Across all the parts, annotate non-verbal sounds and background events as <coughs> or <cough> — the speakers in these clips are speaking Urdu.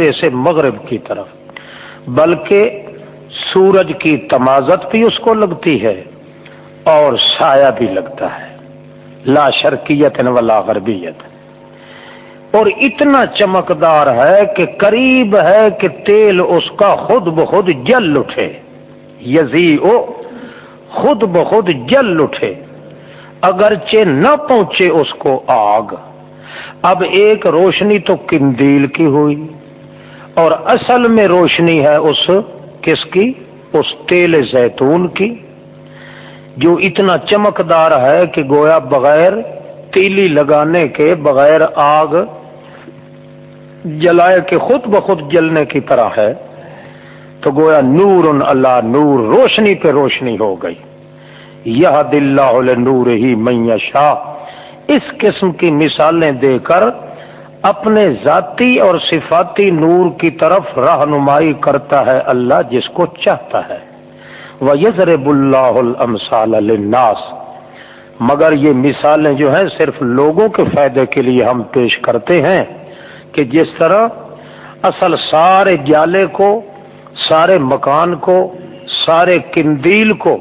سے مغرب کی طرف، بلکہ سورج کی تمازت بھی اس کو لگتی ہے اور سایہ بھی لگتا ہے۔ لا شرکیت ولا غربیت۔ اور اتنا چمکدار ہے کہ قریب ہے کہ تیل اس کا خود بخود جل اٹھے۔ یزی او خود بخود جل اٹھے۔ اگرچہ نہ پہنچے اس کو آگ۔ اب ایک روشنی تو کندیل کی ہوئی۔ اور اصل میں روشنی ہے اس کس کی؟ اس تیل زیتون کی، جو اتنا چمکدار ہے کہ گویا بغیر تیلی لگانے کے بغیر آگ جلائے کے خود بخود جلنے کی طرح ہے، تو گویا نور اللہ نور روشنی پہ روشنی ہو گئی۔ یہ دلہ نور ہی میاں شاہ اس قسم کی مثالیں دے کر اپنے ذاتی اور صفاتی نور کی طرف رہنمائی کرتا ہے اللہ جس کو چاہتا ہے۔ وہ یزر اللہ الناس مگر یہ مثالیں جو ہیں صرف لوگوں کے فائدے کے لیے ہم پیش کرتے ہیں کہ جس طرح اصل سارے جالے کو، سارے مکان کو، سارے کندیل کو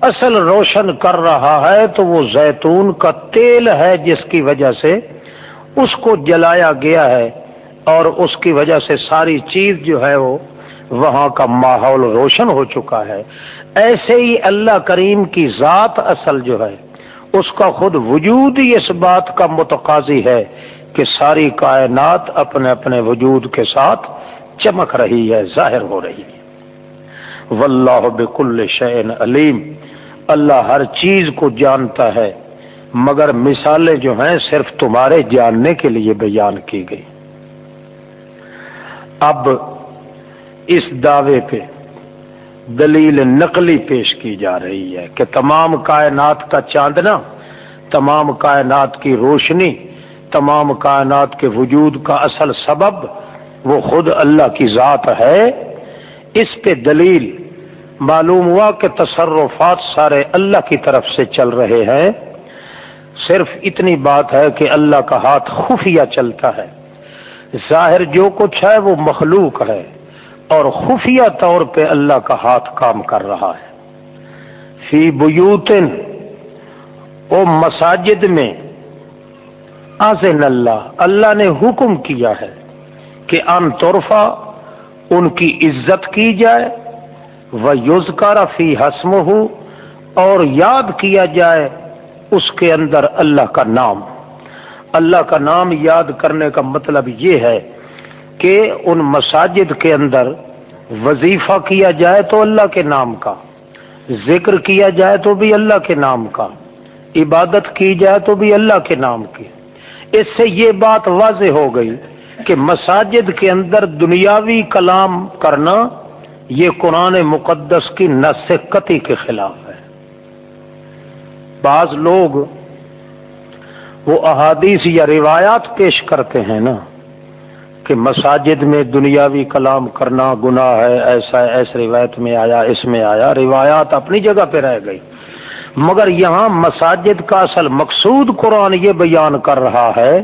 اصل روشن کر رہا ہے تو وہ زیتون کا تیل ہے جس کی وجہ سے اس کو جلایا گیا ہے اور اس کی وجہ سے ساری چیز جو ہے وہ وہاں کا ماحول روشن ہو چکا ہے۔ ایسے ہی اللہ کریم کی ذات اصل جو ہے، اس کا خود وجود ہی اس بات کا متقاضی ہے کہ ساری کائنات اپنے اپنے وجود کے ساتھ چمک رہی ہے، ظاہر ہو رہی ہے۔ واللہ بکل شعین علیم۔ اللہ ہر چیز کو جانتا ہے۔ مگر مثالیں جو ہیں صرف تمہارے جاننے کے لیے بیان کی گئی۔ اب اس دعوے پہ دلیل نقلی پیش کی جا رہی ہے کہ تمام کائنات کا چاندنا، تمام کائنات کی روشنی، تمام کائنات کے وجود کا اصل سبب وہ خود اللہ کی ذات ہے۔ اس پہ دلیل معلوم ہوا کہ تصرفات سارے اللہ کی طرف سے چل رہے ہیں۔ صرف اتنی بات ہے کہ اللہ کا ہاتھ خفیہ چلتا ہے۔ ظاہر جو کچھ ہے وہ مخلوق ہے اور خفیہ طور پہ اللہ کا ہاتھ کام کر رہا ہے۔ فی بیوتن او مساجد میں آزن اللہ اللہ نے حکم کیا ہے کہ ان طرفہ ان کی عزت کی جائے وہ یوز فی حسم ہو اور یاد کیا جائے اس کے اندر اللہ کا نام. اللہ کا نام یاد کرنے کا مطلب یہ ہے کہ ان مساجد کے اندر وظیفہ کیا جائے تو اللہ کے نام کا، ذکر کیا جائے تو بھی اللہ کے نام کا، عبادت کی جائے تو بھی اللہ کے نام کی۔ اس سے یہ بات واضح ہو گئی کہ مساجد کے اندر دنیاوی کلام کرنا یہ قرآن مقدس کی نس قطعی کے خلاف ہے۔ بعض لوگ وہ احادیث یا روایات پیش کرتے ہیں نا کہ مساجد میں دنیاوی کلام کرنا گناہ ہے، ایسا، ایس روایت میں آیا، اس میں آیا، روایات اپنی جگہ پہ رہ گئی۔ مگر یہاں مساجد کا اصل مقصود قرآن یہ بیان کر رہا ہے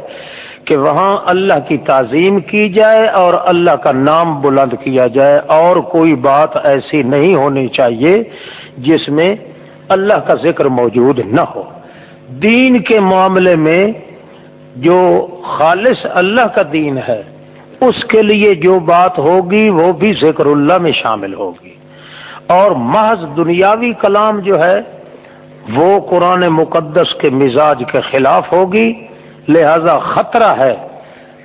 کہ وہاں اللہ کی تعظیم کی جائے اور اللہ کا نام بلند کیا جائے اور کوئی بات ایسی نہیں ہونی چاہیے جس میں اللہ کا ذکر موجود نہ ہو۔ دین کے معاملے میں جو خالص اللہ کا دین ہے، اس کے لیے جو بات ہوگی، وہ بھی ذکر اللہ میں شامل ہوگی۔ اور محض دنیاوی کلام جو ہے، وہ قرآن مقدس کے مزاج کے خلاف ہوگی۔ لہذا خطرہ ہے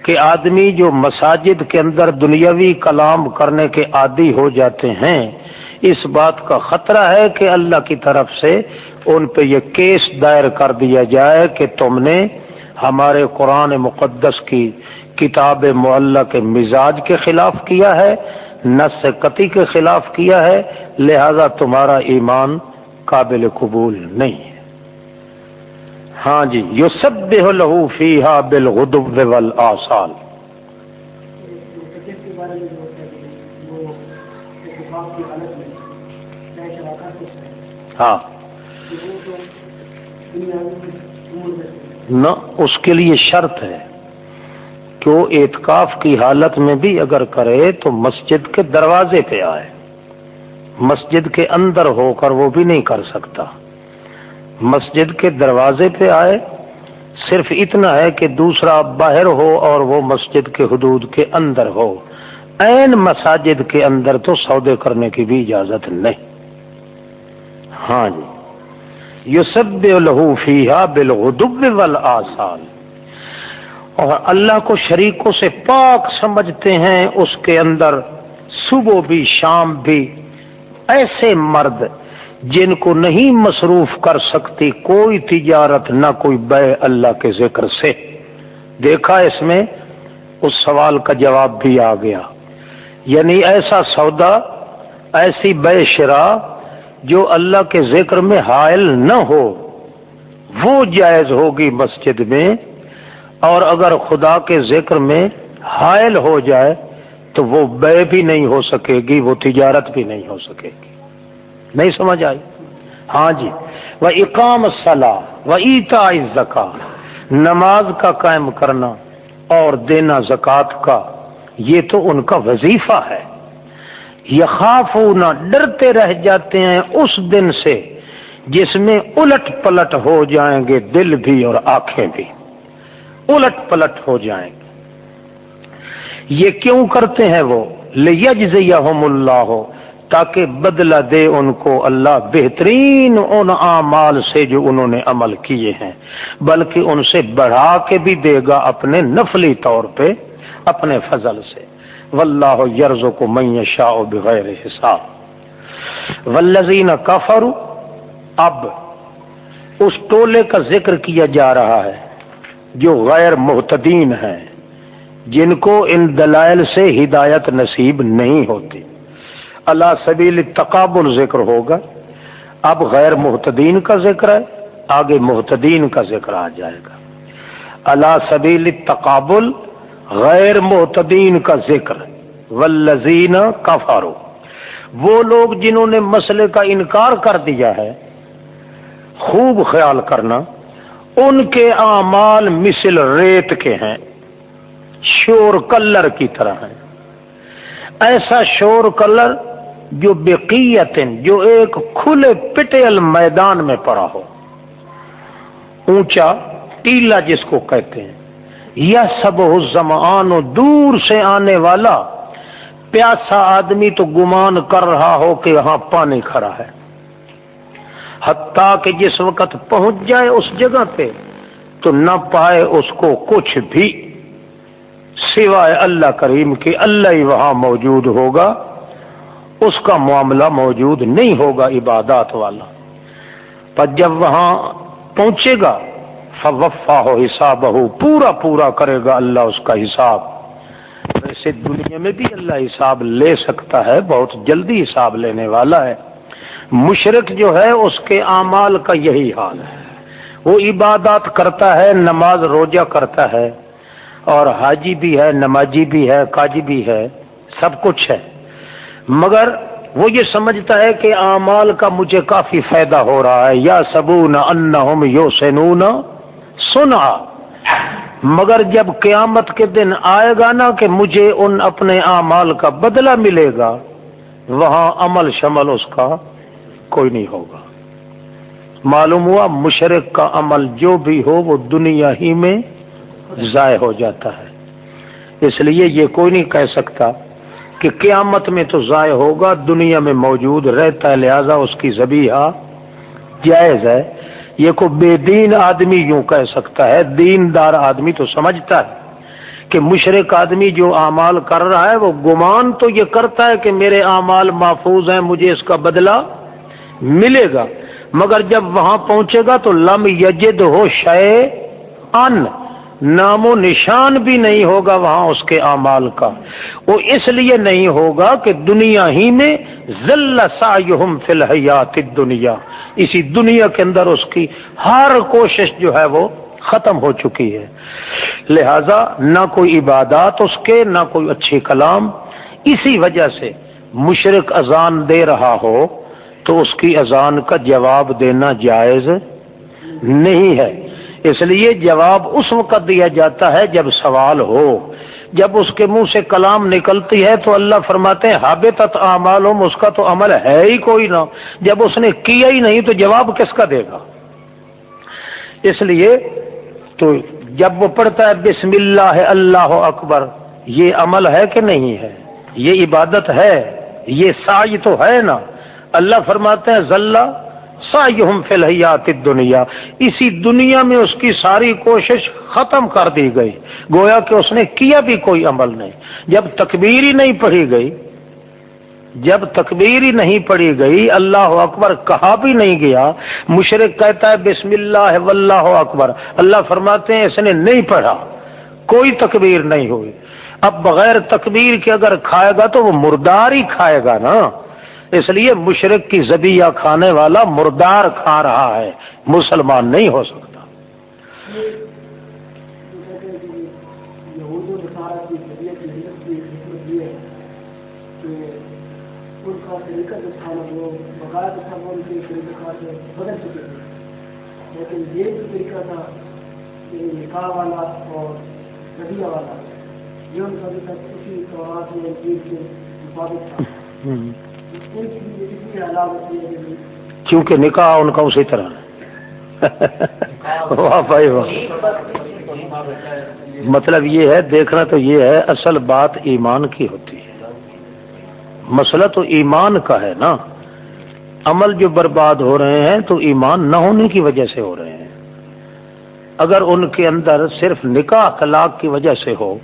کہ آدمی جو مساجد کے اندر دنیاوی کلام کرنے کے عادی ہو جاتے ہیں اس بات کا خطرہ ہے کہ اللہ کی طرف سے ان پہ یہ کیس دائر کر دیا جائے کہ تم نے ہمارے قرآن مقدس کی کتاب معلّہ کے مزاج کے خلاف کیا ہے نس قطعی کے خلاف کیا ہے، لہذا تمہارا ایمان قابل قبول نہیں ہے۔ ہاں جی یو سب لہو فی ہا بال ہاں۔ نہ اس کے لیے شرط ہے کہ وہ اعتکاف کی حالت میں بھی اگر کرے تو مسجد کے دروازے پہ آئے۔ مسجد کے اندر ہو کر وہ بھی نہیں کر سکتا۔ مسجد کے دروازے پہ آئے۔ صرف اتنا ہے کہ دوسرا باہر ہو اور وہ مسجد کے حدود کے اندر ہو۔ این مساجد کے اندر تو سودے کرنے کی بھی اجازت نہیں۔ ہاں جی۔ یو سب لہو فیحا بالغدب والآسال اور اللہ کو شریکوں سے پاک سمجھتے ہیں، اس کے اندر صبح بھی، شام بھی ایسے مرد جن کو نہیں مصروف کر سکتی، کوئی تجارت نہ کوئی بے اللہ کے ذکر سے۔ دیکھا اس میں، اس سوال کا جواب بھی آ گیا۔ یعنی ایسا سودا، ایسی بے شرا جو اللہ کے ذکر میں حائل نہ ہو، وہ جائز ہوگی مسجد میں۔ اور اگر خدا کے ذکر میں حائل ہو جائے، تو وہ بے بھی نہیں ہو سکے گی، وہ تجارت بھی نہیں ہو سکے گی۔ نہیں سمجھ آئی؟ ہاں جی۔ وہ اقام صلاح و ایتا زکا نماز کا قائم کرنا اور دینا زکوٰۃ کا، یہ تو ان کا وظیفہ ہے۔ یخاف ڈرتے رہ جاتے ہیں اس دن سے جس میں الٹ پلٹ ہو جائیں گے دل بھی اور آنکھیں بھی۔ الٹ پلٹ ہو جائیں گے۔ یہ کیوں کرتے ہیں وہ؟ لجز اللہ ہو تاکہ بدلہ دے ان کو اللہ بہترین ان اعمال سے جو انہوں نے عمل کیے ہیں، بلکہ ان سے بڑھا کے بھی دے گا اپنے نفلی طور پہ، اپنے فضل سے۔ واللہ یرز کو میں شاہ بغیر حساب۔ ولزین کفر اب اس ٹولے کا ذکر کیا جا رہا ہے جو غیر محتدین ہیں، جن کو ان دلائل سے ہدایت نصیب نہیں ہوتی۔ اللہ سبیل تقابل ذکر ہوگا۔ اب غیر محتدین کا ذکر ہے، آگے محتدین کا ذکر آ جائے گا۔ اللہ سبیل تقابل غیر محتدین کا ذکر ولزین کفارو وہ لوگ جنہوں نے مسئلے کا انکار کر دیا ہے، خوب خیال کرنا، ان کے اعمال مثل ریت کے ہیں، شور کلر کی طرح ہیں۔ ایسا شور کلر جو بقیت جو ایک کھلے پٹیل میدان میں پڑا ہو، اونچا، ٹیلا جس کو کہتے ہیں۔ یا سب زمان دور سے آنے والا پیاسا آدمی تو گمان کر رہا ہو کہ یہاں پانی کھڑا ہے۔ حتیٰ کہ جس وقت پہنچ جائے اس جگہ پہ تو نہ پائے اس کو کچھ بھی۔ سوائے اللہ کریم کے اللہ ہی وہاں موجود ہوگا۔ اس کا معاملہ موجود نہیں ہوگا عبادات والا۔ پر جب وہاں پہنچے گا فوفا ہو حساب ہو پورا پورا کرے گا اللہ اس کا حساب۔ ویسے دنیا میں بھی اللہ حساب لے سکتا ہے، بہت جلدی حساب لینے والا ہے۔ مشرق جو ہے، اس کے اعمال کا یہی حال ہے۔ وہ عبادات کرتا ہے، نماز روزہ کرتا ہے۔ اور حاجی بھی ہے، نمازی بھی ہے قاجی بھی ہے، سب کچھ ہے۔ مگر وہ یہ سمجھتا ہے کہ اعمال کا مجھے کافی فائدہ ہو رہا ہے۔ یا سبون ان یو سنا۔ مگر جب قیامت کے دن آئے گا نا کہ مجھے ان اپنے اعمال کا بدلہ ملے گا، وہاں عمل شمل اس کا کوئی نہیں ہوگا۔ معلوم ہوا مشرق کا عمل جو بھی ہو وہ دنیا ہی میں ضائع ہو جاتا ہے۔ اس لیے یہ کوئی نہیں کہہ سکتا کہ قیامت میں تو ضائع ہوگا، دنیا میں موجود رہتا ہے، لہذا اس کی زبیہ جائز ہے۔ یہ کو بے دین آدمی یوں کہہ سکتا ہے۔ دین دار آدمی تو سمجھتا ہے کہ مشرق آدمی جو اعمال کر رہا ہے، وہ گمان تو یہ کرتا ہے کہ میرے اعمال محفوظ ہیں، مجھے اس کا بدلہ ملے گا۔ مگر جب وہاں پہنچے گا تو لم یجد ہو شے ان نام و نشان بھی نہیں ہوگا وہاں اس کے اعمال کا۔ وہ اس لیے نہیں ہوگا کہ دنیا ہی میں ذل سایہم فی الحیات دنیا اسی دنیا کے اندر اس کی ہر کوشش جو ہے وہ ختم ہو چکی ہے۔ لہذا نہ کوئی عبادات اس کے، نہ کوئی اچھی کلام۔ اسی وجہ سے مشرق اذان دے رہا ہو تو اس کی اذان کا جواب دینا جائز نہیں ہے۔ اس لیے جواب اس وقت دیا جاتا ہے جب سوال ہو۔ جب اس کے منہ سے کلام نکلتی ہے تو اللہ فرماتے ہیں ہاب تت اس کا تو عمل ہے ہی کوئی نہ۔ جب اس نے کیا ہی نہیں تو جواب کس کا دے گا؟ اس لیے تو جب وہ پڑھتا ہے، بسم اللہ اللہ اکبر، یہ عمل ہے کہ نہیں ہے؟ یہ عبادت ہے، یہ سائی تو ہے نا۔ اللہ فرماتے ہیں، ذلہ سائی فی الحیات دنیا اسی دنیا میں اس کی ساری کوشش ختم کر دی گئی۔ گویا کہ اس نے کیا بھی کوئی عمل نہیں۔ جب تکبیر ہی نہیں پڑھی گئی، جب تکبیر ہی نہیں پڑھی گئی، اللہ اکبر کہا بھی نہیں گیا۔ مشرق کہتا ہے، بسم اللہ واللہ اکبر۔ اللہ فرماتے ہیں، اس نے نہیں پڑھا۔ کوئی تکبیر نہیں ہوئی۔ اب بغیر تکبیر کے اگر کھائے گا تو وہ مردار ہی کھائے گا نا۔ اس لیے مشرق کی زبیہ کھانے والا مردار کھا رہا ہے۔ مسلمان نہیں ہو سکتا۔ لیکن یہ جو طریقہ تھا نکاح والا اور ندیا والا یہ ان کا اسی طورات میں مطابق تھا۔ کیونکہ نکاح ان کا اسی طرح واہ بھائی واہ۔ مطلب یہ ہے، دیکھنا تو یہ ہے، اصل بات ایمان کی ہوتی ہے۔ مسئلہ تو ایمان کا ہے نا۔ عمل جو برباد ہو رہے ہیں تو ایمان نہ ہونے کی وجہ سے ہو رہے ہیں۔ اگر ان کے اندر صرف نکاح طلاق کی وجہ سے ہو،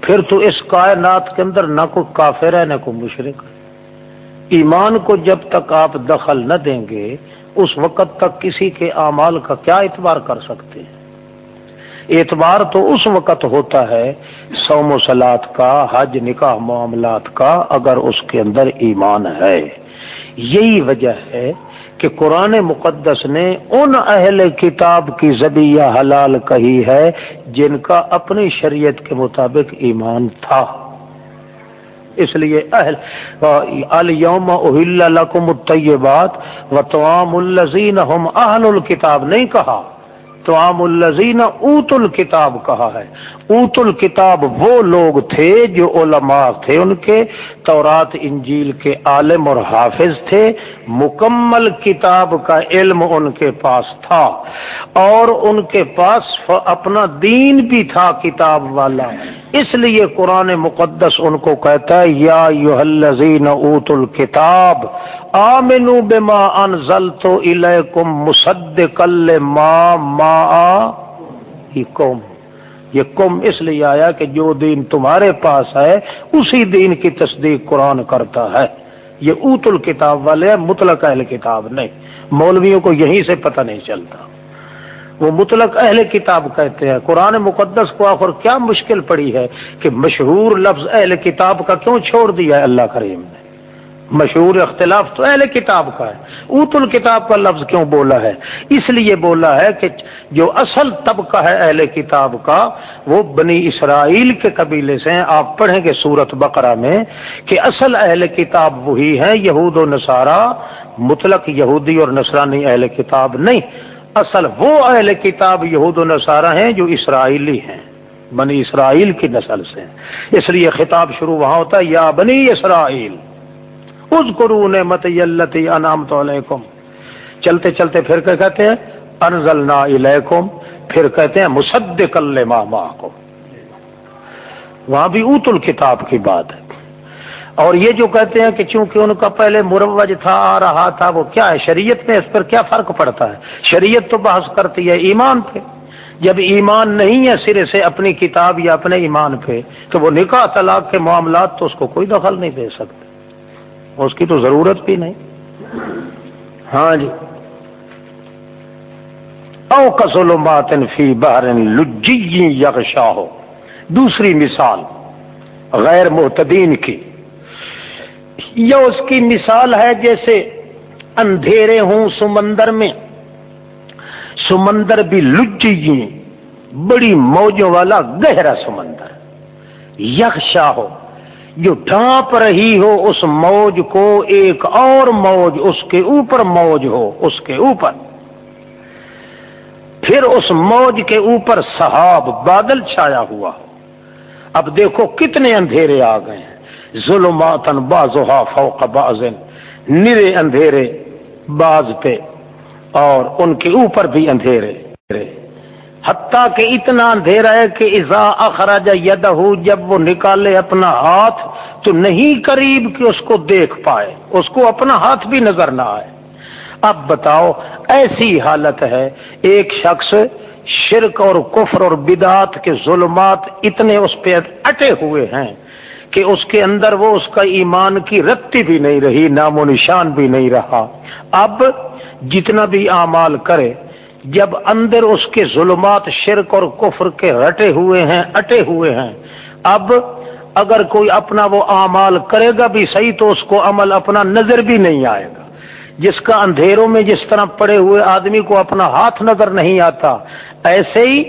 پھر تو اس کائنات کے اندر نہ کوئی کافر ہے، نہ کوئی مشرق ایمان کو جب تک آپ دخل نہ دیں گے، اس وقت تک کسی کے اعمال کا کیا اعتبار کر سکتے ہیں؟ اعتبار تو اس وقت ہوتا ہے سوم و سلاد کا، حج نکاح معاملات کا، اگر اس کے اندر ایمان ہے۔ یہی وجہ ہے کہ قرآن مقدس نے ان اہل کتاب کی زبیہ حلال کہی ہے، جن کا اپنی شریعت کے مطابق ایمان تھا۔ اس لیے اہل الوم اہل لکم الطیبات و توام الزین ہم اہل الکتاب نہیں کہا توام الزین اوت الکتاب کہا ہے۔ اوت الکتاب وہ لوگ تھے جو علماء تھے ان کے، تورات، انجیل کے عالم اور حافظ تھے۔ مکمل کتاب کا علم ان کے پاس تھا اور ان کے پاس اپنا دین بھی تھا کتاب والا۔ اس لیے قرآن مقدس ان کو کہتا ہے، یا یو الزین اوت الکتاب آمنو بما انزلت الیکم مصدقا لما ما کم یہ کم اس لیے آیا کہ جو دین تمہارے پاس ہے، اسی دین کی تصدیق قرآن کرتا ہے۔ یہ اوت الکتاب والے مطلق اہل کتاب نہیں۔ مولویوں کو یہیں سے پتہ نہیں چلتا۔ وہ مطلق اہل کتاب کہتے ہیں، قرآن مقدس کو آخر کیا مشکل پڑی ہے کہ مشہور لفظ اہل کتاب کا کیوں چھوڑ دیا ہے اللہ کریم نے؟ مشہور اختلاف تو اہل کتاب کا ہے۔ اوت الکتاب کا لفظ کیوں بولا ہے؟ اس لیے بولا ہے کہ جو اصل طبقہ ہے اہل کتاب کا، وہ بنی اسرائیل کے قبیلے سے ہیں۔ آپ پڑھیں گے سورت بقرہ میں کہ اصل اہل کتاب وہی ہے یہود و نصارہ۔ مطلق یہودی اور نصرانی اہل کتاب نہیں۔ اصل وہ اہل کتاب یہود و نصارہ ہیں جو اسرائیلی ہیں، بنی اسرائیل کی نسل سے۔ اس لیے خطاب شروع وہاں ہوتا ہے، یا بنی اسرائیل۔ اس کرو نعمت یلتی انعامت علیکم۔ چلتے چلتے پھر کیا کہتے ہیں؟ انزلنا الیکم۔ پھر کہتے ہیں، مصدق لما معکم۔ وہاں بھی اوت الکتاب کی بات ہے۔ اور یہ جو کہتے ہیں کہ چونکہ ان کا پہلے مروج تھا، آ رہا تھا، وہ کیا ہے؟ شریعت میں اس پر کیا فرق پڑتا ہے؟ شریعت تو بحث کرتی ہے ایمان پہ۔ جب ایمان نہیں ہے سرے سے اپنی کتاب یا اپنے ایمان پہ، تو وہ نکاح طلاق کے معاملات تو اس کو کوئی دخل نہیں دے سکتے۔ اس کی تو ضرورت بھی نہیں۔ ہاں جی۔ او کسول ماتن فی بہر لجی یکشا ہو دوسری مثال غیر محتدین کی۔ یہ اس کی مثال ہے جیسے اندھیرے ہوں سمندر میں۔ سمندر بھی لجی بڑی موجوں والا گہرا سمندر۔ یکشا ہو جو ڈھانپ رہی ہو اس موج کو، ایک اور موج اس کے اوپر موج ہو، اس کے اوپر۔ پھر اس موج کے اوپر صحاب بادل چھایا ہوا اب دیکھو کتنے اندھیرے آ گئے ہیں۔ ظلماتن بازوہا فوق بازن نرے اندھیرے باز پہ، اور ان کے اوپر بھی اندھیرے۔ حتیٰ کہ اتنا اندھیرا ہے کہ ازا اخراج یدہ جب وہ نکالے اپنا ہاتھ، تو نہیں قریب کہ اس کو دیکھ پائے، اس کو اپنا ہاتھ بھی نظر نہ آئے۔ اب بتاؤ، ایسی حالت ہے، ایک شخص شرک اور کفر اور بدعات کے ظلمات اتنے اس پہ اٹے ہوئے ہیں کہ اس کے اندر وہ اس کا ایمان کی رتی بھی نہیں رہی، نام و نشان بھی نہیں رہا۔ اب جتنا بھی اعمال کرے جب اندر اس کے ظلمات شرک اور کفر کے رٹے ہوئے ہیں، اٹے ہوئے ہیں۔ اب اگر کوئی اپنا وہ اعمال کرے گا بھی صحیح تو اس کو عمل اپنا نظر بھی نہیں آئے گا۔ جس کا اندھیروں میں جس طرح پڑے ہوئے آدمی کو اپنا ہاتھ نظر نہیں آتا، ایسے ہی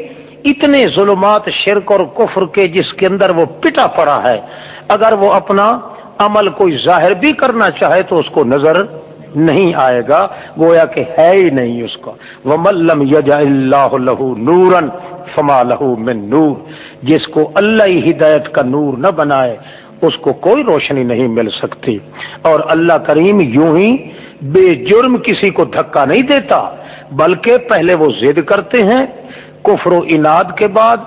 اتنے ظلمات شرک اور کفر کے جس کے اندر وہ پٹا پڑا ہے، اگر وہ اپنا عمل کوئی ظاہر بھی کرنا چاہے تو اس کو نظر نہیں آئے گا، گویا کہ ہے ہی نہیں اس کا وہ ملم یج اللہ لہو نورن فما لہو من نور۔ جس کو اللہ ہی ہدایت کا نور نہ بنائے، اس کو کوئی روشنی نہیں مل سکتی۔ اور اللہ کریم یوں ہی بے جرم کسی کو دھکا نہیں دیتا، بلکہ پہلے وہ ضد کرتے ہیں، کفر و اناد کے بعد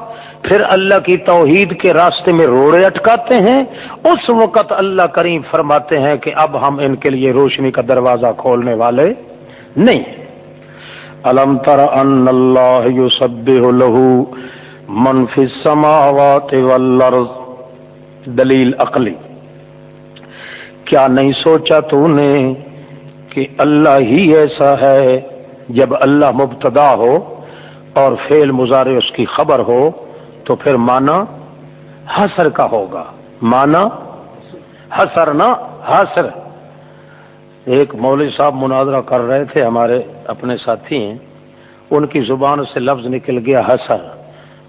پھر اللہ کی توحید کے راستے میں روڑے اٹکاتے ہیں، اس وقت اللہ کریم فرماتے ہیں کہ اب ہم ان کے لیے روشنی کا دروازہ کھولنے والے نہیں۔ الم تر ان اللہ له من فی السماوات والارض؟ دلیل عقلی۔ کیا نہیں سوچا تو نے کہ اللہ ہی ایسا ہے جب اللہ مبتدا ہو اور فعل مظاہرے اس کی خبر ہو؟ تو پھر مانا حسر کا ہوگا۔ مانا حسر نہ حسر۔ ایک مولوی صاحب مناظرہ کر رہے تھے ہمارے اپنے ساتھی ہیں۔ ان کی زبان سے لفظ نکل گیا حسر۔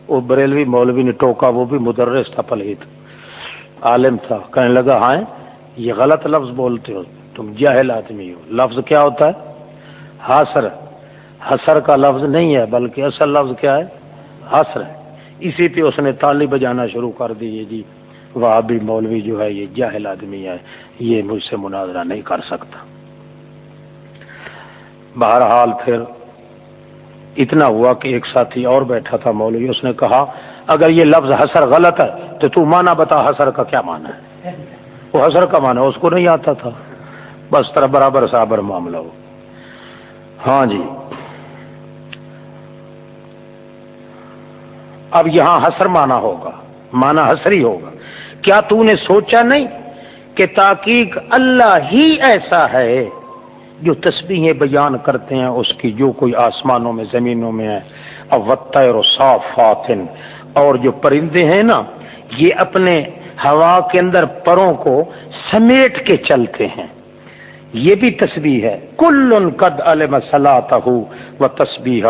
وہ بریلوی مولوی نے ٹوکا، وہ بھی مدرس تھا پلیت عالم تھا۔ کہنے لگا ہاں یہ غلط لفظ بولتے ہو۔ تم جاہل آدمی ہو۔ لفظ کیا ہوتا ہے؟ حسر۔ حسر کا لفظ نہیں ہے، بلکہ اصل لفظ کیا ہے؟ حسر۔ ہے اسی پہ اس نے تالی بجانا شروع کر دی جی وہاں بھی مولوی جو ہے، یہ جاہل آدمی ہے، یہ مجھ سے مناظرہ نہیں کر سکتا۔ بہرحال پھر اتنا ہوا کہ ایک ساتھی اور بیٹھا تھا مولوی، اس نے کہا، اگر یہ لفظ حسر غلط ہے تو تو مانا بتا حسر کا کیا مانا ہے؟ وہ حسر کا مانا اس کو نہیں آتا تھا۔ بس طرح برابر سابر معاملہ ہو۔ ہاں جی اب یہاں حسر مانا ہوگا، مانا حسری ہوگا۔ کیا تو نے سوچا نہیں کہ تاکیق اللہ ہی ایسا ہے جو تسبیحیں بیان کرتے ہیں، اس کی جو کوئی آسمانوں میں، زمینوں میں ہے؟ اوتر صاف اور جو پرندے ہیں نا، یہ اپنے ہوا کے اندر پروں کو سمیٹ کے چلتے ہیں۔ یہ بھی تسبیح ہے۔ کل قد علم صلاح و تسبیح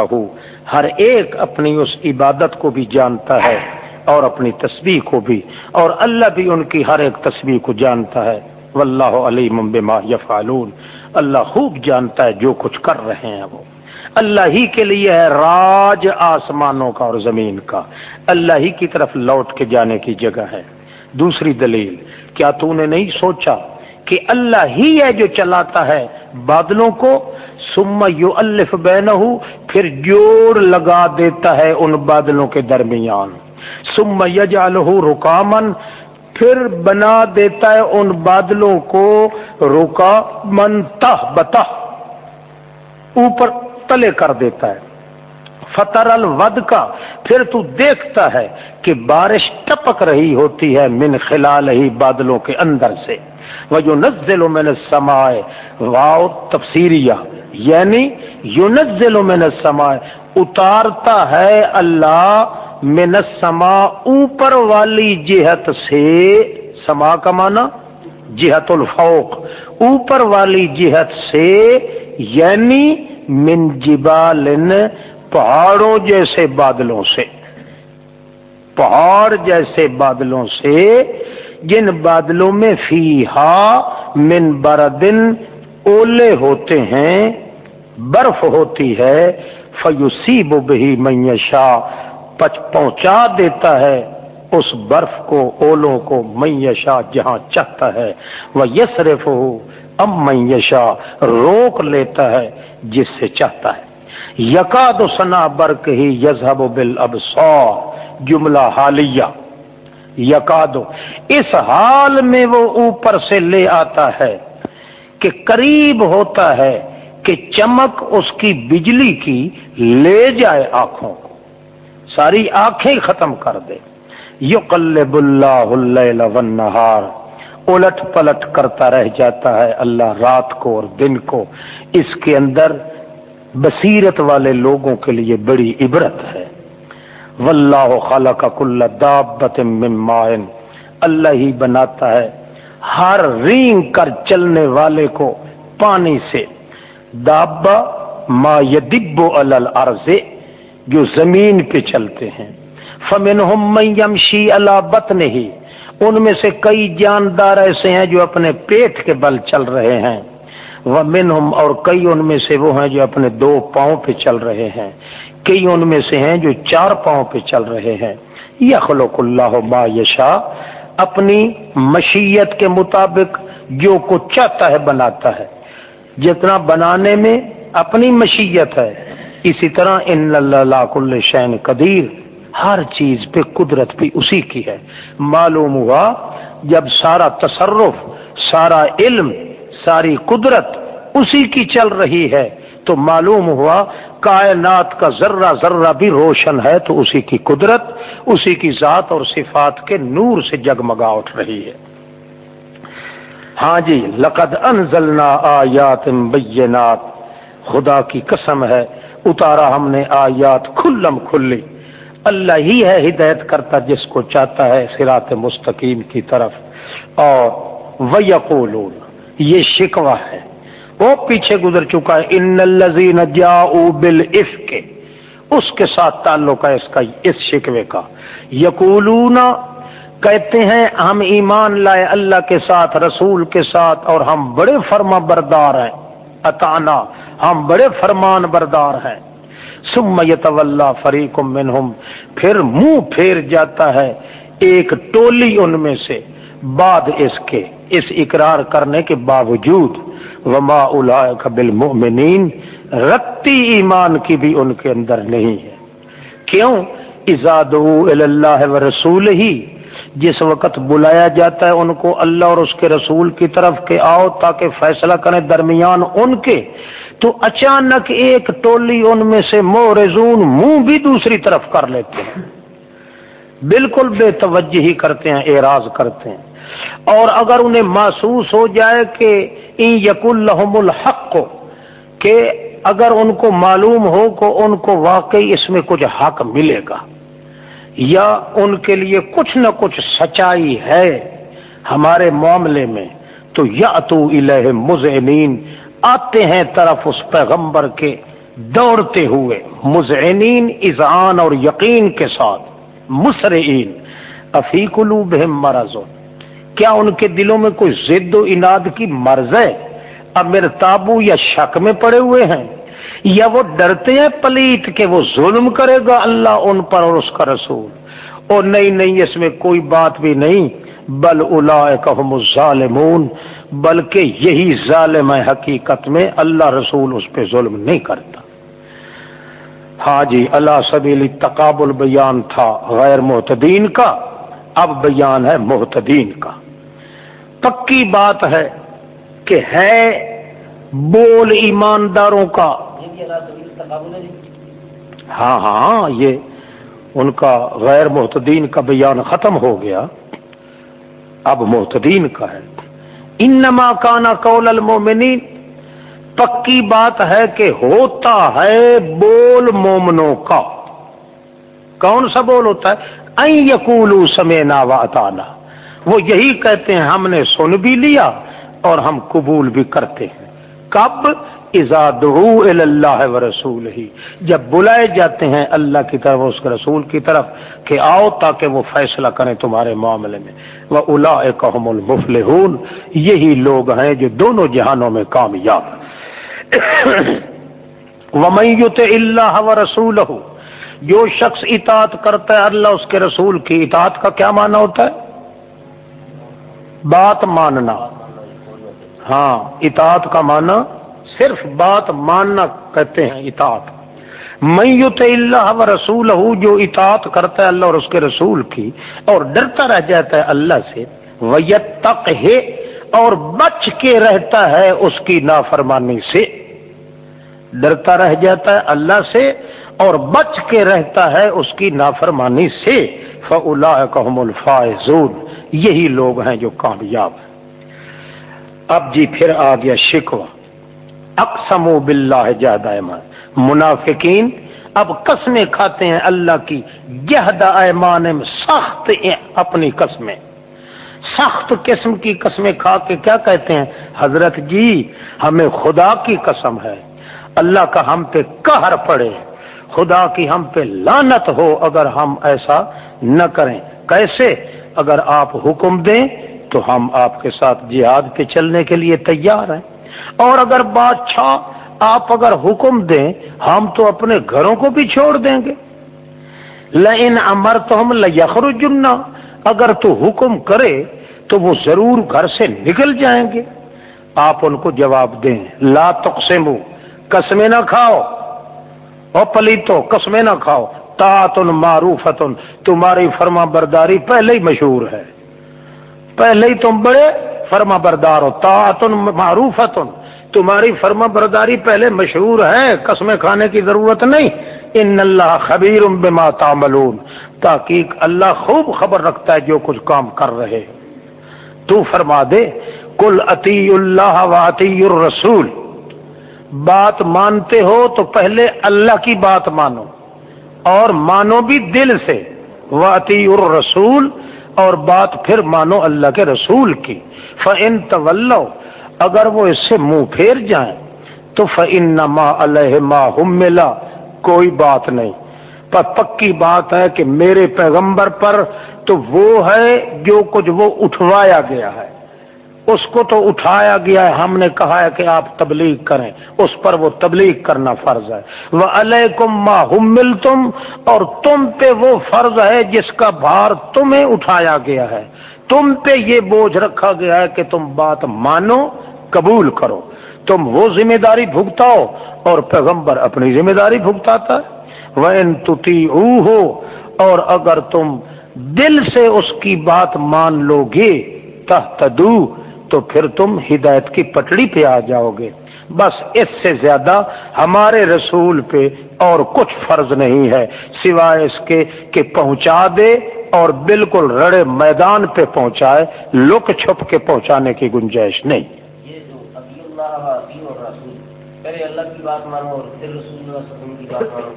ہر ایک اپنی اس عبادت کو بھی جانتا ہے اور اپنی تسبیح کو بھی اور اللہ بھی ان کی ہر ایک تسبیح کو جانتا ہے۔ واللہ علیم بما یفعلون۔ اللہ خوب جانتا ہے جو کچھ کر رہے ہیں وہ۔ اللہ ہی کے لیے ہے راج آسمانوں کا اور زمین کا۔ اللہ ہی کی طرف لوٹ کے جانے کی جگہ ہے۔ دوسری دلیل، کیا تو نے نہیں سوچا کہ اللہ ہی ہے جو چلاتا ہے بادلوں کو؟ سم یو الف بین پھر جوڑ لگا دیتا ہے ان بادلوں کے درمیان۔ سم یج رکامن پھر بنا دیتا ہے ان بادلوں کو رکا من تہ بتہ، اوپر تلے کر دیتا ہے۔ فطر الود کا پھر تو دیکھتا ہے کہ بارش ٹپک رہی ہوتی ہے من خلال ہی بادلوں کے اندر سے۔ وہ جو نزل میں نے سمائے واؤ تفسیریہ۔ یعنی یونزل من السماء، اتارتا ہے اللہ من السماء، اوپر والی جہت سے، سما کا معنی، جہت الفوق، اوپر والی جہت سے یعنی من جبال پہاڑوں جیسے بادلوں سے۔ پہاڑ جیسے بادلوں سے، جن بادلوں میں فی من بردن اولے ہوتے ہیں، برف ہوتی ہے فیوسی بہی میشا پہنچا دیتا ہے، اس برف کو، اولوں کو میشا جہاں چاہتا ہے وہ یسرف ہو ام میشا روک لیتا ہے جس سے چاہتا ہے۔ یقاد سنا برق ہی یزہب بل اب جملہ حالیہ۔ یقاد اس حال میں وہ اوپر سے لے آتا ہے۔ کہ قریب ہوتا ہے کہ چمک اس کی بجلی کی لے جائے آنکھوں کو۔ ساری آنکھیں ختم کر دے۔ یو قلب اللہ والنہار۔ الٹ پلٹ کرتا رہ جاتا ہے اللہ رات کو اور دن کو۔ اس کے اندر بصیرت والے لوگوں کے لیے بڑی عبرت ہے۔ واللہ خلق کل دابت من مائن اللہ ہی بناتا ہے ہر رینگ کر چلنے والے کو پانی سے۔ دابا ما یدب الارض، جو زمین پہ چلتے ہیں۔ فمنہم من یمشی علی بطن ہی ان میں سے کئی جاندار ایسے ہیں جو اپنے پیٹ کے بل چل رہے ہیں۔ وہ منہم اور کئی ان میں سے وہ ہیں جو اپنے دو پاؤں پہ چل رہے ہیں۔ کئی ان میں سے ہیں جو چار پاؤں پہ چل رہے ہیں۔ یخلق اللہ ما یشا اپنی مشیت کے مطابق جو کو چاہتا ہے بناتا ہے۔ جتنا بنانے میں اپنی مشیت ہے، اسی طرح ان اللہ کل شین قدیر، ہر چیز پہ قدرت بھی اسی کی ہے۔ معلوم ہوا جب سارا تصرف، سارا علم، ساری قدرت اسی کی چل رہی ہے، تو معلوم ہوا کائنات کا ذرہ ذرہ بھی روشن ہے، تو اسی کی قدرت اسی کی ذات اور صفات کے نور سے جگمگا اٹھ رہی ہے۔ ہاں جی لقد انزلنا آیات بینات۔ خدا کی قسم ہے، اتارا ہم نے آیات کھلم کھلی۔ اللہ ہی ہے ہدایت کرتا جس کو چاہتا ہے سرات مستقیم کی طرف۔ اور ویقولون، یہ شکوا ہے۔ وہ پیچھے گزر چکا ہے۔ ان الزین بل کے اس کے ساتھ تعلق ہے اس کا، اس شکوے کا۔ یقولون، کہتے ہیں، ہم ایمان لائے اللہ کے ساتھ، رسول کے ساتھ، اور ہم بڑے فرما بردار ہیں۔ اتانا، ہم بڑے فرمان بردار ہیں۔ سم یتول فریق منہم، پھر منہ پھیر جاتا ہے ایک ٹولی ان میں سے، بعد اس کے، اس اقرار کرنے کے باوجود۔ وما بالمؤمنین رتی ایمان کی بھی ان کے اندر نہیں ہے۔ کیوں؟ ازاد اللہ و رسول ہی جس وقت بلایا جاتا ہے ان کو اللہ اور اس کے رسول کی طرف کے آؤ تاکہ فیصلہ کریں درمیان ان کے، تو اچانک ایک ٹولی ان میں سے مورزون منہ بھی دوسری طرف کر لیتے ہیں۔ بالکل بے توجہ ہی کرتے ہیں، اعراض کرتے ہیں۔ اور اگر انہیں محسوس ہو جائے کہ ان یق الحم الحق کو کہ اگر ان کو معلوم ہو کہ ان کو واقعی اس میں کچھ حق ملے گا یا ان کے لیے کچھ نہ کچھ سچائی ہے ہمارے معاملے میں، تو یا تو الہ مزنین آتے ہیں طرف اس پیغمبر کے دوڑتے ہوئے، مزعنین اذعان اور یقین کے ساتھ، مسرعین افیق قلوبہم مرض، کیا ان کے دلوں میں کوئی ضد و اناد کی مرض ہے؟ امر تابو یا شک میں پڑے ہوئے ہیں یا وہ ڈرتے ہیں پلیت کہ وہ ظلم کرے گا اللہ ان پر اور اس کا رسول اور نہیں نہیں اس میں کوئی بات بھی نہیں بل الا ظالمون بلکہ یہی ظالم ہے حقیقت میں اللہ رسول اس پہ ظلم نہیں کرتا ہاں جی اللہ سبیلی تقابل بیان تھا غیر محتدین کا اب بیان ہے محتدین کا پکی بات ہے کہ ہے بول ایمانداروں کا۔ ہاں ہاں یہ ان کا غیر محتدین کا بیان ختم ہو گیا۔ اب محتدین کا ہے۔ انما کانا قول المومنین پکی بات ہے کہ ہوتا ہے بول مومنوں کا۔ کون سا بول ہوتا ہے؟ این یقولو سمینا و اطانا وہ یہی کہتے ہیں ہم نے سن بھی لیا۔ اور ہم قبول بھی کرتے ہیں۔ کب؟ اللہ و رسول ہی جب بلائے جاتے ہیں اللہ کی طرف اس کے رسول کی طرف کہ آؤ تاکہ وہ فیصلہ کریں تمہارے معاملے میں۔ وہ الا المفل یہی لوگ ہیں جو دونوں جہانوں میں کامیاب <coughs> ومیت اللہ و رسول جو شخص اطاعت کرتا ہے اللہ اس کے رسول کی اطاعت کا کیا معنی ہوتا ہے؟ بات ماننا۔ ہاں اطاعت کا معنی صرف بات ماننا کہتے ہیں، اطاعت۔ میت اللہ و رسول جو اطاعت کرتا ہے اللہ اور اس کے رسول کی، اور ڈرتا رہ جاتا ہے اللہ سے ویت تک ہے اور بچ کے رہتا ہے اس کی نافرمانی سے۔ ڈرتا رہ جاتا ہے اللہ سے، اور بچ کے رہتا ہے اس کی نافرمانی سے۔ فلا قحم یہی لوگ ہیں جو کامیاب ہیں۔ اب جی پھر آ گیا شکوا اقسم و بلّہ جادہ منافقین، اب قسمیں کھاتے ہیں اللہ کی۔ گہدا ایمان سخت اپنی قسمیں۔ سخت قسم کی قسمیں کھا کے کیا کہتے ہیں؟ حضرت جی ہمیں خدا کی قسم ہے۔ اللہ کا ہم پہ قہر پڑے۔ خدا کی ہم پہ لانت ہو اگر ہم ایسا نہ کریں۔ کیسے؟ اگر آپ حکم دیں تو ہم آپ کے ساتھ جہاد پہ چلنے کے لیے تیار ہیں۔ اور اگر بادشاہ آپ اگر حکم دیں، ہم تو اپنے گھروں کو بھی چھوڑ دیں گے۔ لن امر تو ہم لخر اگر تو حکم کرے تو وہ ضرور گھر سے نکل جائیں گے۔ آپ ان کو جواب دیں، لا تقسمو قسمیں نہ کھاؤ۔ اور پلیتو، قسمیں نہ کھاؤ۔ تاطن معروفتن، تمہاری فرما برداری پہلے ہی مشہور ہے۔ پہلے ہی تم بڑے فرما بردار ہو تاطن معروفتن۔ تمہاری فرما برداری پہلے مشہور ہے، قسمیں کھانے کی ضرورت نہیں۔ ان اللہ خبیر بما تعملون۔ تاکہ اللہ خوب خبر رکھتا ہے جو کچھ کام کر رہے۔ تو فرما دے کل اتی اللہ و عطی الرسول۔ بات مانتے ہو تو پہلے اللہ کی بات مانو۔ اور مانو بھی دل سے۔ واطی الرسول اور بات پھر مانو اللہ کے رسول کی۔ فن طول اگر وہ اس سے منہ پھیر جائیں، تو فن نما اللہ ملا کوئی بات نہیں۔ پر پکی بات ہے کہ میرے پیغمبر پر تو وہ ہے جو کچھ وہ اٹھوایا گیا ہے۔ اس کو تو اٹھایا گیا ہے، ہم نے کہا ہے کہ آپ تبلیغ کریں۔ اس پر وہ تبلیغ کرنا فرض ہے۔ وہ علیکم مل تم اور تم پہ وہ فرض ہے جس کا بھار تمہیں اٹھایا گیا ہے۔ تم پہ یہ بوجھ رکھا گیا ہے کہ تم بات مانو، قبول کرو۔ تم وہ ذمہ داری بھگتاؤ اور پیغمبر اپنی ذمہ داری بھگتاتا ہے۔ وہ ان ہو اور اگر تم دل سے اس کی بات مان لو گے تدو تو پھر تم ہدایت کی پٹڑی پہ آ جاؤ گے۔ بس اس سے زیادہ ہمارے رسول پہ اور کچھ فرض نہیں ہے، سوائے اس کے کہ پہنچا دے اور بالکل رڑے میدان پہ پہنچائے، لک چھپ کے پہنچانے کی گنجائش نہیں۔ یہ جو اللہ اور رسول پہلے اللہ کی بات مانو اور پھر رسول اللہ صلی اللہ علیہ وسلم کی بات مانو۔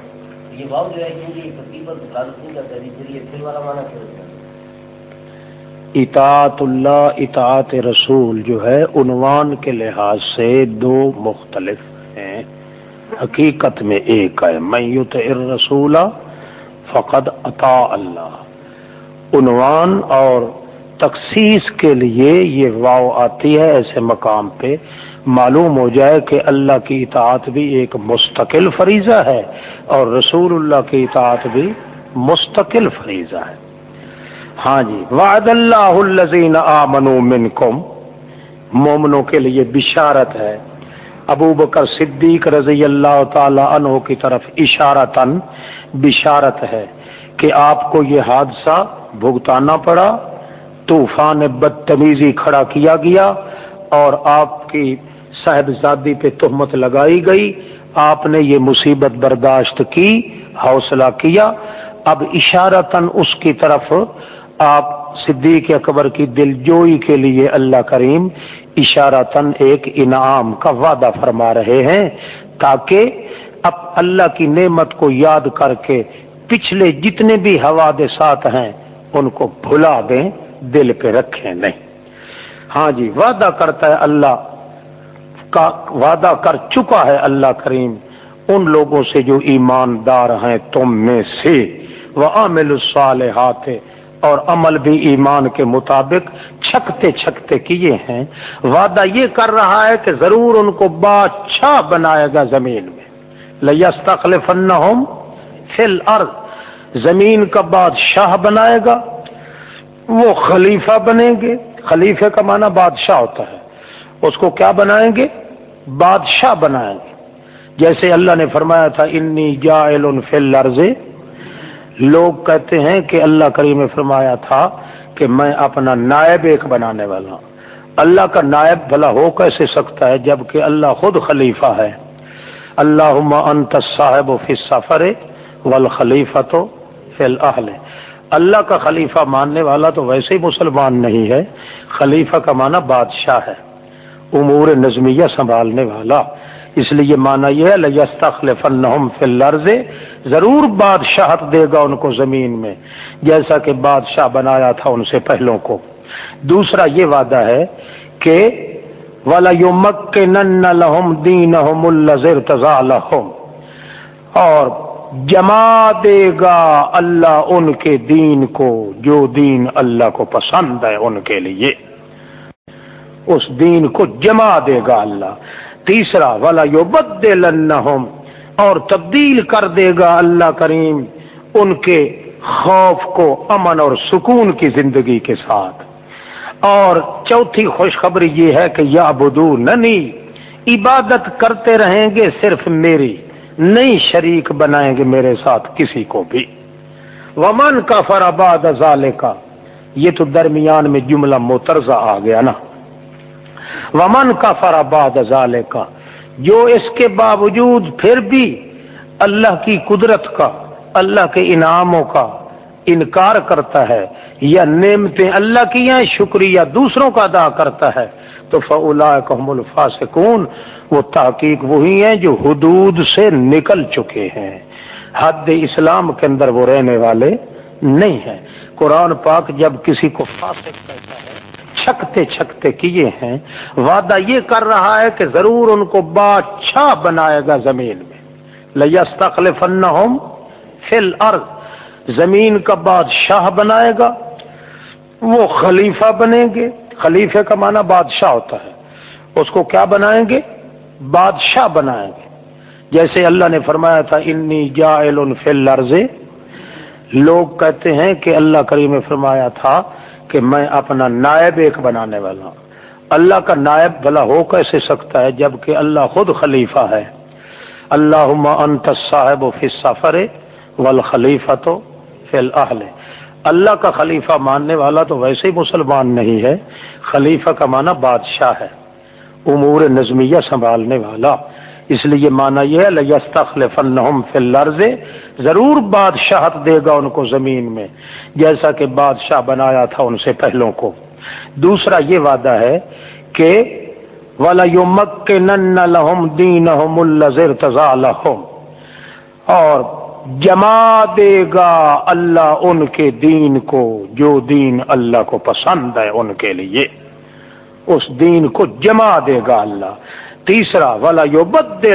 یہ واؤ جو ہے کیونکہ تقریباً تعلق نہیں پھر والا مانا کیا اطاعت اللہ، اطاعت رسول جو ہے، عنوان کے لحاظ سے دو مختلف ہیں۔ حقیقت میں ایک ہے میت رسول فقد عطا اللہ عنوان اور تخصیص کے لیے یہ واؤ آتی ہے ایسے مقام پہ۔ معلوم ہو جائے کہ اللہ کی اطاعت بھی ایک مستقل فریضہ ہے اور رسول اللہ کی اطاعت بھی مستقل فریضہ ہے۔ ہاں جی. وعد اللہ الزین آمنو منکم. مومنوں کے لیے بشارت ہے. ابو بکر صدیق رضی اللہ تعالی عنہ کی طرف اشارتن بشارت ہے کہ آپ کو یہ حادثہ بھگتانا پڑا، طوفان بدتمیزی کھڑا کیا گیا اور آپ کی صاحبزادی پہ تہمت لگائی گئی۔ آپ نے یہ مصیبت برداشت کی، حوصلہ کیا۔ اب اشارتن اس کی طرف آپ صدیق اکبر کی دل جوئی کے لیے اللہ کریم اشارہ تن ایک انعام کا وعدہ فرما رہے ہیں تاکہ اب اللہ کی نعمت کو یاد کر کے پچھلے جتنے بھی حوادثات ہیں ان کو بھلا دیں، دل پہ رکھیں نہیں۔ ہاں جی وعدہ کرتا ہے اللہ کا، وعدہ کر چکا ہے اللہ کریم۔ ان لوگوں سے جو ایماندار ہیں تم میں سے۔ وہ عامل الصالحات اور عمل بھی ایمان کے مطابق چھکتے چھکتے کیے ہیں۔ وعدہ یہ کر رہا ہے کہ ضرور ان کو بادشاہ بنائے گا زمین میں۔ لستخل فن فل ارض زمین کا بادشاہ بنائے گا۔ وہ خلیفہ بنیں گے۔ خلیفے کا معنی بادشاہ ہوتا ہے۔ اس کو کیا بنائیں گے؟ بادشاہ بنائیں گے۔ جیسے اللہ نے فرمایا تھا، انی جائل فی الارض لوگ کہتے ہیں کہ اللہ کریم نے فرمایا تھا کہ میں اپنا نائب ایک بنانے والا ہوں۔ اللہ کا نائب بھلا ہو کیسے سکتا ہے جبکہ اللہ خود خلیفہ ہے؟ اللہ انت صاحب فی سفر والخلیفہ تو فی اللہ کا خلیفہ ماننے والا تو ویسے ہی مسلمان نہیں ہے۔ خلیفہ کا معنی بادشاہ ہے۔ امور نظمیہ سنبھالنے والا۔ اس لیے مانا یہ ہے لستخلفنہم فی الارض ضرور بادشاہت دے گا ان کو زمین میں، جیسا کہ بادشاہ بنایا تھا ان سے پہلوں کو۔ دوسرا یہ وعدہ ہے کہ ولا مک نن لہم دین لہم اور جما دے گا اللہ ان کے دین کو جو دین اللہ کو پسند ہے ان کے لیے۔ اس دین کو جما دے گا اللہ۔ تیسرا، ولا یو بد اور تبدیل کر دے گا اللہ کریم ان کے خوف کو امن اور سکون کی زندگی کے ساتھ۔ اور چوتھی خوشخبری یہ ہے کہ یا بدو ننی، عبادت کرتے رہیں گے صرف میری نئی شریک بنائیں گے میرے ساتھ کسی کو بھی۔ ومن کا فرآباد ازالے کا یہ تو درمیان میں جملہ مترزہ آ گیا نا۔ ومن کا فرآباد ازالے کا جو اس کے باوجود پھر بھی اللہ کی قدرت کا، اللہ کے انعاموں کا انکار کرتا ہے یا نعمتیں اللہ کی ہیں، شکریہ دوسروں کا ادا کرتا ہے، تو فلا قحم الفاسکون وہ تحقیق وہی ہیں جو حدود سے نکل چکے ہیں۔ حد اسلام کے اندر وہ رہنے والے نہیں ہیں۔ قرآن پاک جب کسی کو فاسق کہتا ہے چھکتے چھکتے کیے ہیں۔ وعدہ یہ کر رہا ہے کہ ضرور ان کو بادشاہ بنائے گا زمین میں۔ لستخل فن فل ارض زمین کا بادشاہ بنائے گا۔ وہ خلیفہ بنیں گے۔ خلیفے کا معنی بادشاہ ہوتا ہے۔ اس کو کیا بنائیں گے؟ بادشاہ بنائیں گے۔ جیسے اللہ نے فرمایا تھا، انی جائل فی الارض. لوگ کہتے ہیں کہ اللہ کریم نے فرمایا تھا کہ میں اپنا نائب ایک بنانے والا ہوں۔ اللہ کا نائب بھلا ہو کیسے سکتا ہے جبکہ اللہ خود خلیفہ ہے؟ اللہ انت صاحب فی سفر والخلیفہ تو فی الحل اللہ کا خلیفہ ماننے والا تو ویسے ہی مسلمان نہیں ہے، خلیفہ کا معنی بادشاہ ہے، امور نظمیہ سنبھالنے والا۔ اس لیے مانا یہ ہے لستخلفنہم فی الارض ضرور بادشاہت دے گا ان کو زمین میں، جیسا کہ بادشاہ بنایا تھا ان سے پہلوں کو۔ دوسرا یہ وعدہ ہے کہ ولا یمکنن لهم دینہم الذی ارتضى اور جما دے گا اللہ ان کے دین کو جو دین اللہ کو پسند ہے ان کے لیے۔ اس دین کو جما دے گا اللہ۔ تیسرا، ولا یو بد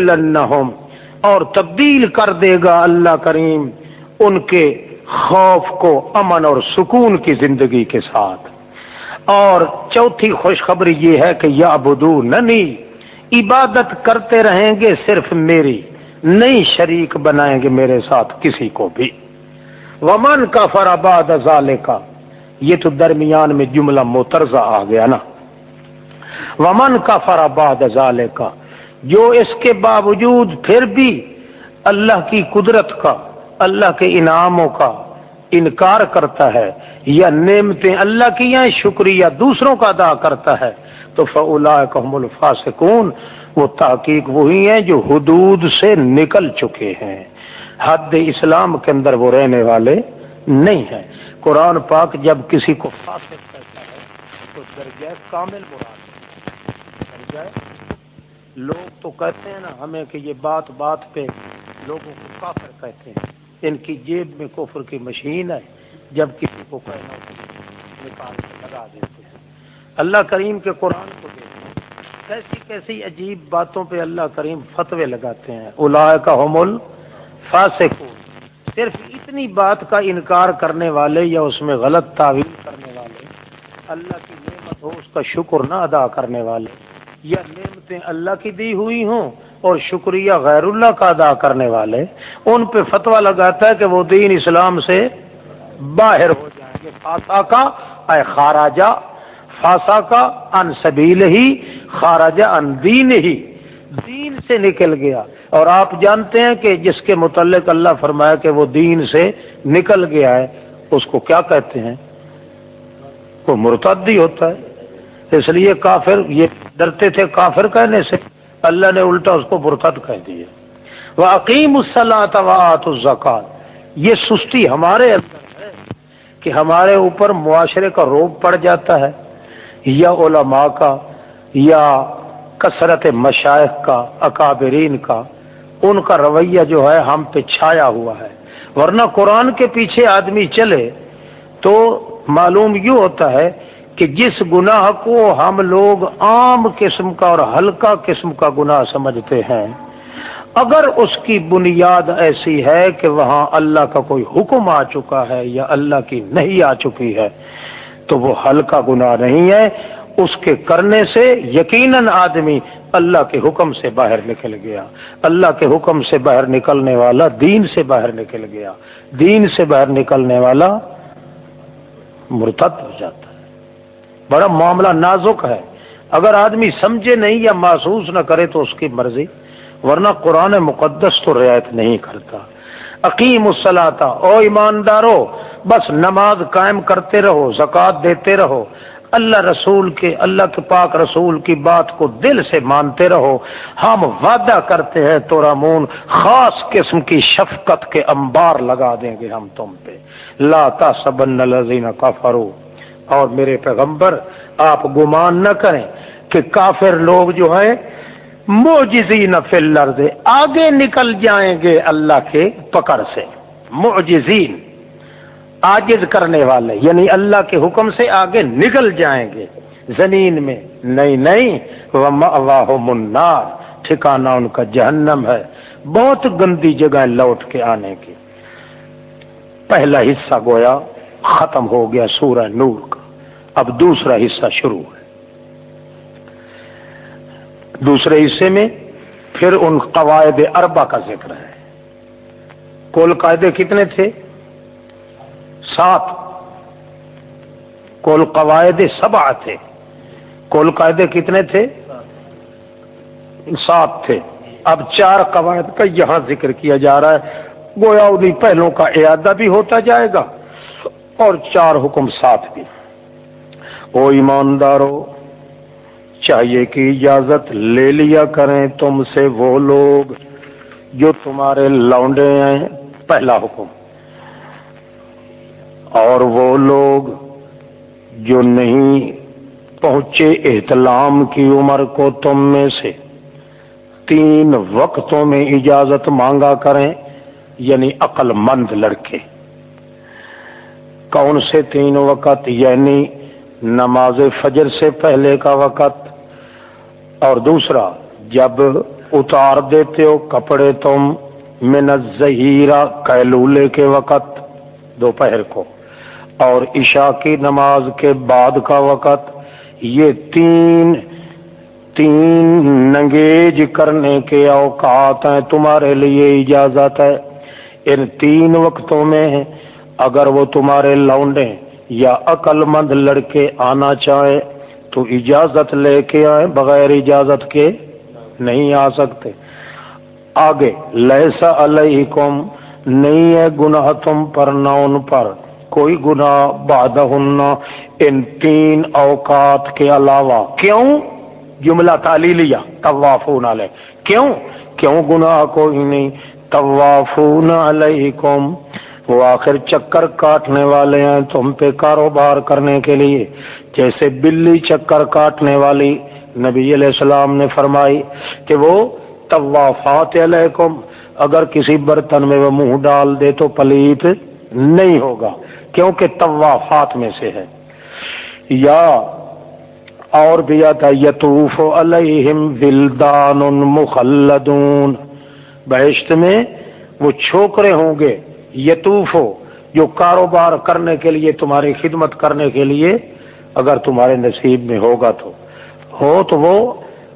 اور تبدیل کر دے گا اللہ کریم ان کے خوف کو امن اور سکون کی زندگی کے ساتھ۔ اور چوتھی خوشخبری یہ ہے کہ یا بدو ننی عبادت کرتے رہیں گے صرف میری نئی شریک بنائیں گے میرے ساتھ کسی کو بھی۔ ومن کا فرآباد ازالے کا یہ تو درمیان میں جملہ مترزہ آ گیا نا۔ ومن کا فرآباد ازالے کا جو اس کے باوجود پھر بھی اللہ کی قدرت کا، اللہ کے انعاموں کا انکار کرتا ہے یا نعمتیں اللہ کی ہیں شکریہ دوسروں کا ادا کرتا ہے، تو فلا الفاسقون، وہ تحقیق وہی ہیں جو حدود سے نکل چکے ہیں۔ حد اسلام کے اندر وہ رہنے والے نہیں ہیں۔ قرآن پاک جب کسی کو فاسق کہتا ہے، تو درجہ کامل مراد درجہ لوگ تو کہتے ہیں نا، ہمیں کہ یہ بات بات پہ لوگوں کو کافر کہتے ہیں۔ ان کی جیب میں کفر کی مشین ہے، جب کسی کو کہنا نکال کے لگا دیتے ہیں۔ اللہ کریم کے قرآن کو دیکھتے کیسی کیسی عجیب باتوں پہ اللہ کریم فتوے لگاتے ہیں۔ الا کا حمل فاسق صرف اتنی بات کا انکار کرنے والے یا اس میں غلط تعویل کرنے والے، اللہ کی نعمت ہو، اس کا شکر نہ ادا کرنے والے۔ یا نعمتیں اللہ کی دی ہوئی ہوں اور شکریہ غیر اللہ کا ادا کرنے والے، ان پہ فتوا لگاتا ہے کہ وہ دین اسلام سے باہر ہو جائیں گے۔ فاسا کا اے خاراجہ فاسا کا ان سبیل ہی خاراجہ ان دین ہی دین سے نکل گیا۔ اور آپ جانتے ہیں کہ جس کے متعلق اللہ فرمایا کہ وہ دین سے نکل گیا ہے، اس کو کیا کہتے ہیں؟ وہ مرتدی ہوتا ہے۔ اس لیے کافر یہ ڈرتے تھے کافر کہنے سے، اللہ نے الٹا اس کو مرتد کہہ دیا وہ عقیم الصلاۃ الزکات یہ سستی ہمارے اندر ہے کہ ہمارے اوپر معاشرے کا روپ پڑ جاتا ہے، یا علماء کا، یا کثرت مشائق کا، اکابرین کا۔ ان کا رویہ جو ہے ہم پہ چھایا ہوا ہے۔ ورنہ قرآن کے پیچھے آدمی چلے تو معلوم یوں ہوتا ہے کہ جس گناہ کو ہم لوگ عام قسم کا اور ہلکا قسم کا گناہ سمجھتے ہیں، اگر اس کی بنیاد ایسی ہے کہ وہاں اللہ کا کوئی حکم آ چکا ہے یا اللہ کی نہیں آ چکی ہے، تو وہ ہلکا گناہ نہیں ہے۔ اس کے کرنے سے یقیناً آدمی اللہ کے حکم سے باہر نکل گیا۔ اللہ کے حکم سے باہر نکلنے والا دین سے باہر نکل گیا۔ دین سے باہر نکلنے والا مرتد ہو جاتا۔ ہے بڑا معاملہ نازک ہے۔ اگر آدمی سمجھے نہیں یا محسوس نہ کرے تو اس کی مرضی، ورنہ قرآن مقدس تو رعایت نہیں کرتا۔ عقیم الصلاطا او ایماندارو، بس نماز قائم کرتے رہو، زکوٰۃ دیتے رہو۔ اللہ رسول کے، اللہ کے پاک رسول کی بات کو دل سے مانتے رہو۔ ہم وعدہ کرتے ہیں تو رامون، خاص قسم کی شفقت کے انبار لگا دیں گے ہم تم پہ۔ لا سبن الزین کافرو اور میرے پیغمبر، آپ گمان نہ کریں کہ کافر لوگ جو ہیں موجزین فی الارض، آگے نکل جائیں گے اللہ کے پکڑ سے۔ موجزین آجز کرنے والے یعنی اللہ کے حکم سے آگے نکل جائیں گے۔ زمین میں نہیں نہیں واہ منار ٹھکانا ان کا جہنم ہے۔ بہت گندی جگہ لوٹ کے آنے کی۔ پہلا حصہ گویا ختم ہو گیا، سورہ نور کا۔ اب دوسرا حصہ شروع ہے۔ دوسرے حصے میں پھر ان قواعد اربا کا ذکر ہے۔ کول قاعدے کتنے تھے؟ سات۔ کول قواعد سبا تھے۔ کول قاعدے کتنے تھے؟ سات تھے۔ اب چار قواعد کا یہاں ذکر کیا جا رہا ہے۔ گویا انہیں پہلوں کا اعادہ بھی ہوتا جائے گا اور چار حکم ساتھ بھی۔ او ایماندارو، چاہیے کہ اجازت لے لیا کریں تم سے وہ لوگ جو تمہارے لونڈے ہیں، پہلا حکم۔ اور وہ لوگ جو نہیں، پہنچے احتلام کی عمر کو تم میں سے۔ تین وقتوں میں اجازت مانگا کریں یعنی عقل مند لڑکے۔ کون سے تین وقت؟ یعنی نماز فجر سے پہلے کا وقت اور دوسرا، جب اتار دیتے ہو کپڑے تم من ظہیرہ کیلولے کے وقت، دوپہر کو۔ اور عشاء کی نماز کے بعد کا وقت، یہ تین تین نگیج کرنے کے اوقات ہیں، تمہارے لیے اجازت ہے۔ ان تین وقتوں میں اگر وہ تمہارے لونڈے یا عقل مند لڑکے آنا چاہے تو اجازت لے کے آئے بغیر اجازت کے نہیں آ سکتے۔ آگے لہسا علیکم، نہیں ہے گناہ تم پر نہ ان پر۔ کوئی گناہ بادہ ان تین اوقات کے علاوہ۔ کیوں؟ جملہ تالی لیا طوافون علیہ۔ کیوں؟ کیوں گناہ کوئی نہیں؟ طوافون علیکم۔ وہ آخر چکر کاٹنے والے ہیں تم پہ کاروبار کرنے کے لیے۔ جیسے بلی چکر کاٹنے والی نبی علیہ السلام نے فرمائی کہ وہ طوافات علیکم، اگر کسی برتن میں وہ منہ ڈال دے تو پلیت نہیں ہوگا، کیونکہ طوافات میں سے ہے۔ یا اور بھی آتا یتوف علیہم ولدان مخلدون۔ بہشت میں وہ چھوکرے ہوں گے۔ یتوف ہو، جو کاروبار کرنے کے لیے، تمہاری خدمت کرنے کے لیے اگر تمہارے نصیب میں ہوگا تو۔ ہو تو وہ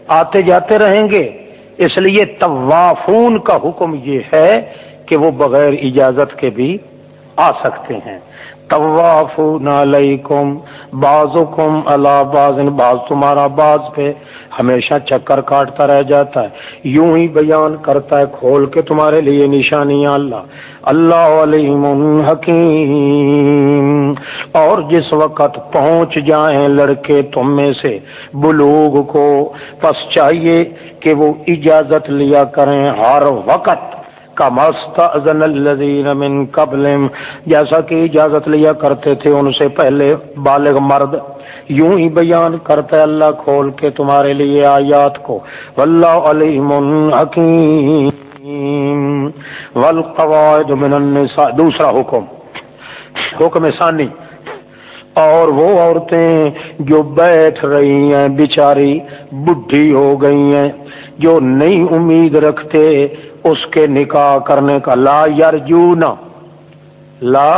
آتے جاتے رہیں گے۔ اس لیے طوافون کا حکم یہ ہے کہ وہ بغیر اجازت کے بھی آ سکتے ہیں۔ طوافون علیکم، بعضکم علی بعض یعنی بعض تمہارا بعض پہ ہمیشہ چکر کاٹتا رہ جاتا ہے، یوں ہی بیان کرتا ہے کھول کے تمہارے لیے نشانیاں اللہ۔ اللہ علیم حکیم۔ اور جس وقت پہنچ جائیں لڑکے تم میں سے، بلوغ کو، پس چاہیے کہ وہ اجازت لیا کریں ہر وقت۔ کا مستأذن الذین من قبل جیسا کہ اجازت لیا کرتے تھے، ان سے پہلے بالغ مرد یوں ہی بیان کرتا ہے اللہ کھول کے تمہارے لیے آیات کو۔ واللہ علیم حکیم۔ والقواعد من النساء۔ دوسرا حکم۔ حکم ثانی۔ اور وہ عورتیں جو بیٹھ رہی ہیں، بیچاری بڈھی ہو گئی ہیں، جو نئی امید رکھتے اس کے نکاح کرنے کا لا یرجونا لا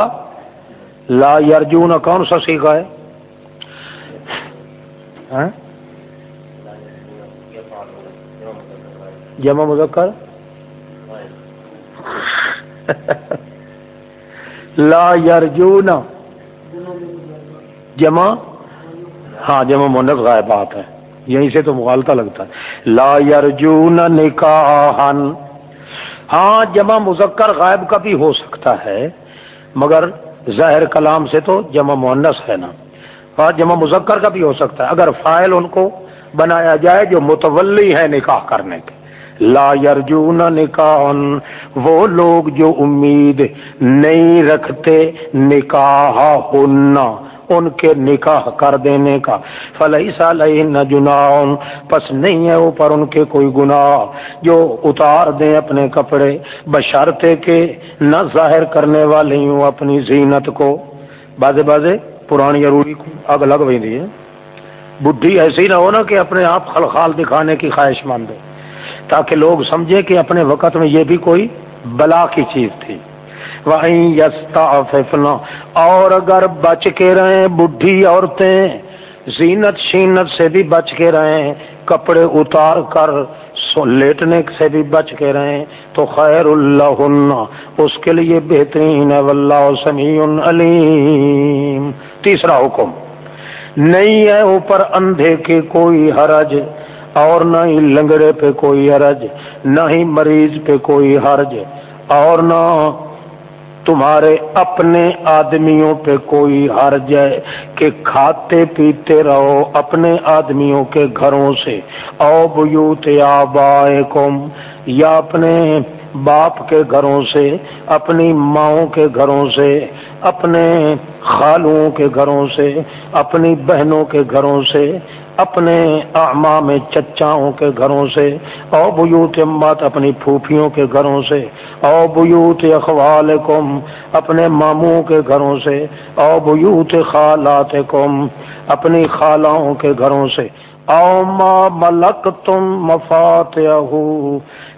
لا یرجونا کون سا سیکھا ہے؟ ہاں؟ جمع مذکر؟ لا یرجونا جمع؟ ہاں جمع مونس غائبات ہے یہیں سے تو مغالطہ لگتا ہے. لا یرجون نکاحن ہاں جمع مذکر غائب کا بھی ہو سکتا ہے، مگر ظاہر کلام سے تو جمع مونس ہے نا۔ ہاں جمع مذکر کا بھی ہو سکتا ہے۔ اگر فائل ان کو بنایا جائے جو متولی ہے نکاح کرنے کے۔ لا یرجون نکاح وہ لوگ جو امید نہیں رکھتے نکاح ہونا ان کے نکاح کر دینے کا۔ فلحی سال جنا پس نہیں ہے اوپر ان کے کوئی گناہ۔ جو اتار دیں اپنے کپڑے بشرتے کے نہ ظاہر کرنے والے ہوں اپنی زینت کو۔ بازے بازے، پرانی ضروری کو اگ لگ ہے۔ بڈھی ایسی نہ ہو نا کہ اپنے آپ خلخال دکھانے کی خواہش مند ہو، تاکہ لوگ سمجھے کہ اپنے وقت میں یہ بھی کوئی بلا کی چیز تھی۔ یستا اور اگر بچ کے رہیں بڈھی عورتیں، زینت شینت سے بھی بچ کے رہیں، کپڑے اتار کر لیٹنے سے بھی بچ کے رہیں، تو خیر اللہ اس کے لیے بہترین ہے، واللہ سمیع علیم۔ تیسرا حکم، نہیں ہے اوپر اندھے کے کوئی حرج، اور نہ ہی لنگڑے پہ کوئی حرج، نہ ہی مریض پہ کوئی حرج، اور نہ تمہارے اپنے آدمیوں پہ کوئی حرج ہے کہ کھاتے پیتے رہو اپنے آدمیوں کے گھروں سے۔ او بیوت آبائے یا اپنے باپ کے گھروں سے، اپنی ماؤں کے گھروں سے، اپنے خالوں کے گھروں سے، اپنی بہنوں کے گھروں سے، اپنے اعمام چچاؤں کے گھروں سے، او بیوت امت اپنی پھوپھیوں کے گھروں سے، او بیوت اخوال اپنے ماموں کے گھروں سے، او بیوت خالات اپنی خالاؤں کے گھروں سے۔ او ما ملک تم مفات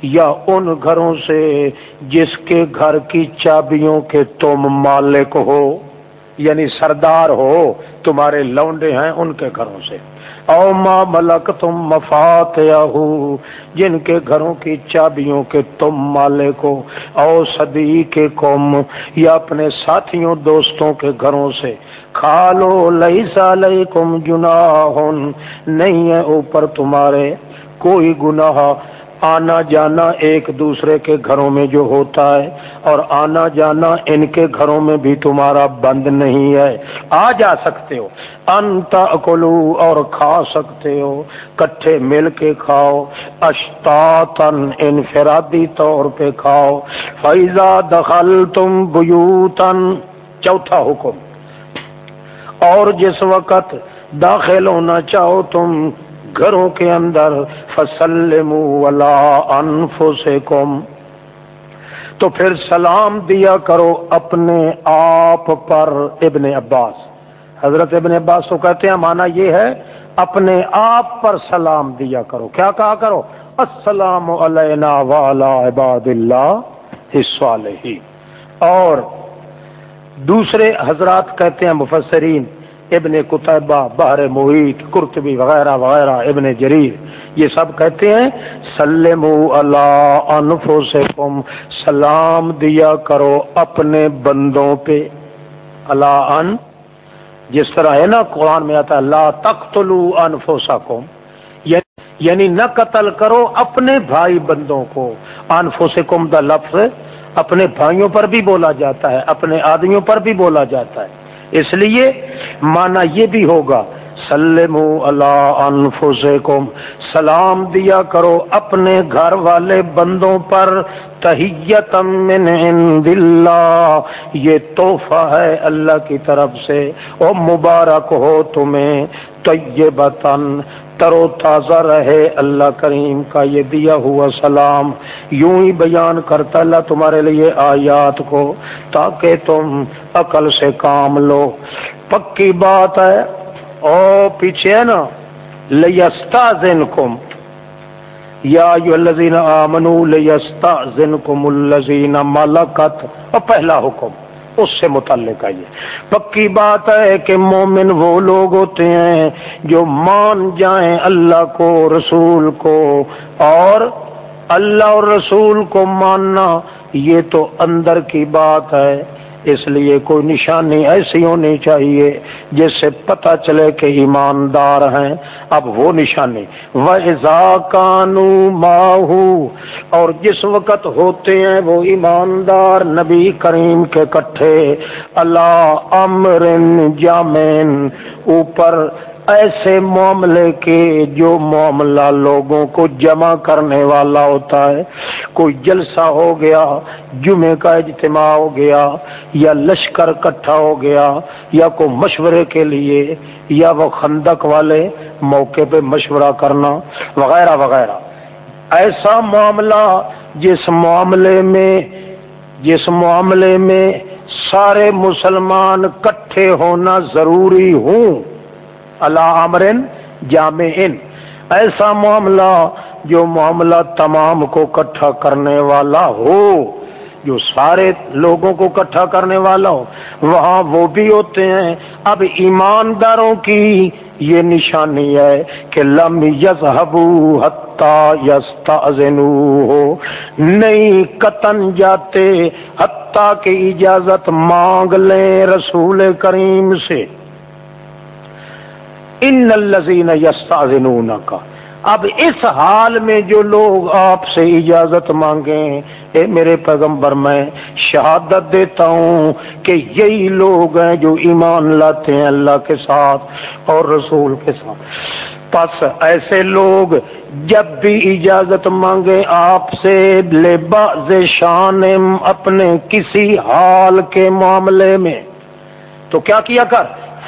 یا ان گھروں سے جس کے گھر کی چابیوں کے تم مالک ہو یعنی سردار ہو، تمہارے لونڈے ہیں ان کے گھروں سے۔ او ما ملک تم مفات جن کے گھروں کی چابیوں کے تم مالے کو او صدی کے کم یا اپنے ساتھیوں، دوستوں کے گھروں سے کھالو لئی سال کم نہیں ہے اوپر تمہارے کوئی گناہ۔ آنا جانا ایک دوسرے کے گھروں میں جو ہوتا ہے، اور آنا جانا ان کے گھروں میں بھی تمہارا بند نہیں ہے۔ آ جا سکتے ہو انت اکلو اور کھا سکتے ہو، کٹھے مل کے کھاؤ اشتاتن انفرادی طور پہ کھاؤ۔ فیضا دخل تم بیوتن چوتھا حکم۔ اور جس وقت داخل ہونا چاہو تم گھروں کے اندر فصل انفسکم تو پھر سلام دیا کرو اپنے آپ پر ابن عباس۔ حضرت ابن عباس کو کہتے ہیں مانا یہ ہے، اپنے آپ پر سلام دیا کرو۔ کیا کہا کرو؟ السلام علینا والا عباد اللہ اور دوسرے حضرات کہتے ہیں مفسرین، ابن کتبہ بحر محیط کرتبی وغیرہ وغیرہ، ابن جریر، یہ سب کہتے ہیں سلم اللہ سلام دیا کرو اپنے بندوں پہ۔ اللہ ان، جس طرح ہے نا قرآن میں آتا ہے اللہ تخت لو یعنی, یعنی نہ قتل کرو اپنے بھائی بندوں کو۔ انفوسکم دا لفظ اپنے بھائیوں پر بھی بولا جاتا ہے، اپنے آدمیوں پر بھی بولا جاتا ہے۔ اس لیے مانا یہ بھی ہوگا سلم اللہ انفسکم، سلام دیا کرو اپنے گھر والے بندوں پر تحیت من عند اللہ۔ یہ تحفہ ہے اللہ کی طرف سے۔ او مبارک ہو تمہیں طیبتن ترو تازہ رہے، اللہ کریم کا یہ دیا ہوا سلام۔ یوں ہی بیان کرتا اللہ تمہارے لیے آیات کو، تاکہ تم عقل سے کام لو۔ پکی بات ہے، او پیچھے ہے نا لستا زن کم یا الذین آمنو لیستا زن کم الزین ملکت۔ اور پہلا حکم۔ اس سے متعلق ہے۔ یہ پکی بات ہے کہ مومن وہ لوگ ہوتے ہیں جو مان جائیں اللہ کو رسول کو، اور اللہ اور رسول کو ماننا یہ تو اندر کی بات ہے۔ اس لیے کوئی نشانی ایسی ہونی چاہیے جس سے پتہ چلے کہ ایماندار ہیں۔ اب وہ نشانی وہ کانو ماہو اور جس وقت ہوتے ہیں وہ ایماندار نبی کریم کے کٹھے۔ اللہ امرن جامین اوپر ایسے معاملے کے جو معاملہ لوگوں کو جمع کرنے والا ہوتا ہے، کوئی جلسہ ہو گیا، جمعے کا اجتماع ہو گیا، یا لشکر کٹھا ہو گیا، یا کوئی مشورے کے لیے، یا وہ خندق والے موقع پہ مشورہ کرنا، وغیرہ وغیرہ۔ ایسا معاملہ جس معاملے میں، جس معاملے میں سارے مسلمان کٹھے ہونا ضروری ہوں۔ اللہ عمرن جامع۔ ایسا معاملہ جو معاملہ تمام کو کٹھا کرنے والا ہو، جو سارے لوگوں کو کٹھا کرنے والا ہو، وہاں وہ بھی ہوتے ہیں۔ اب ایمانداروں کی یہ نشانی ہے کہ لم یزہبو حتی یستعزنو ہو نہیں قطن جاتے حتیٰ کہ اجازت مانگ لیں رسول کریم سے۔ ان الزین یستعذنون کا اب اس حال میں جو لوگ آپ سے اجازت مانگیں اے میرے پیغمبر، میں شہادت دیتا ہوں کہ یہی لوگ ہیں جو ایمان لاتے ہیں اللہ کے ساتھ اور رسول کے ساتھ۔ پس ایسے لوگ جب بھی اجازت مانگے آپ سے لباز شان اپنے کسی حال کے معاملے میں۔ تو کیا کیا کر؟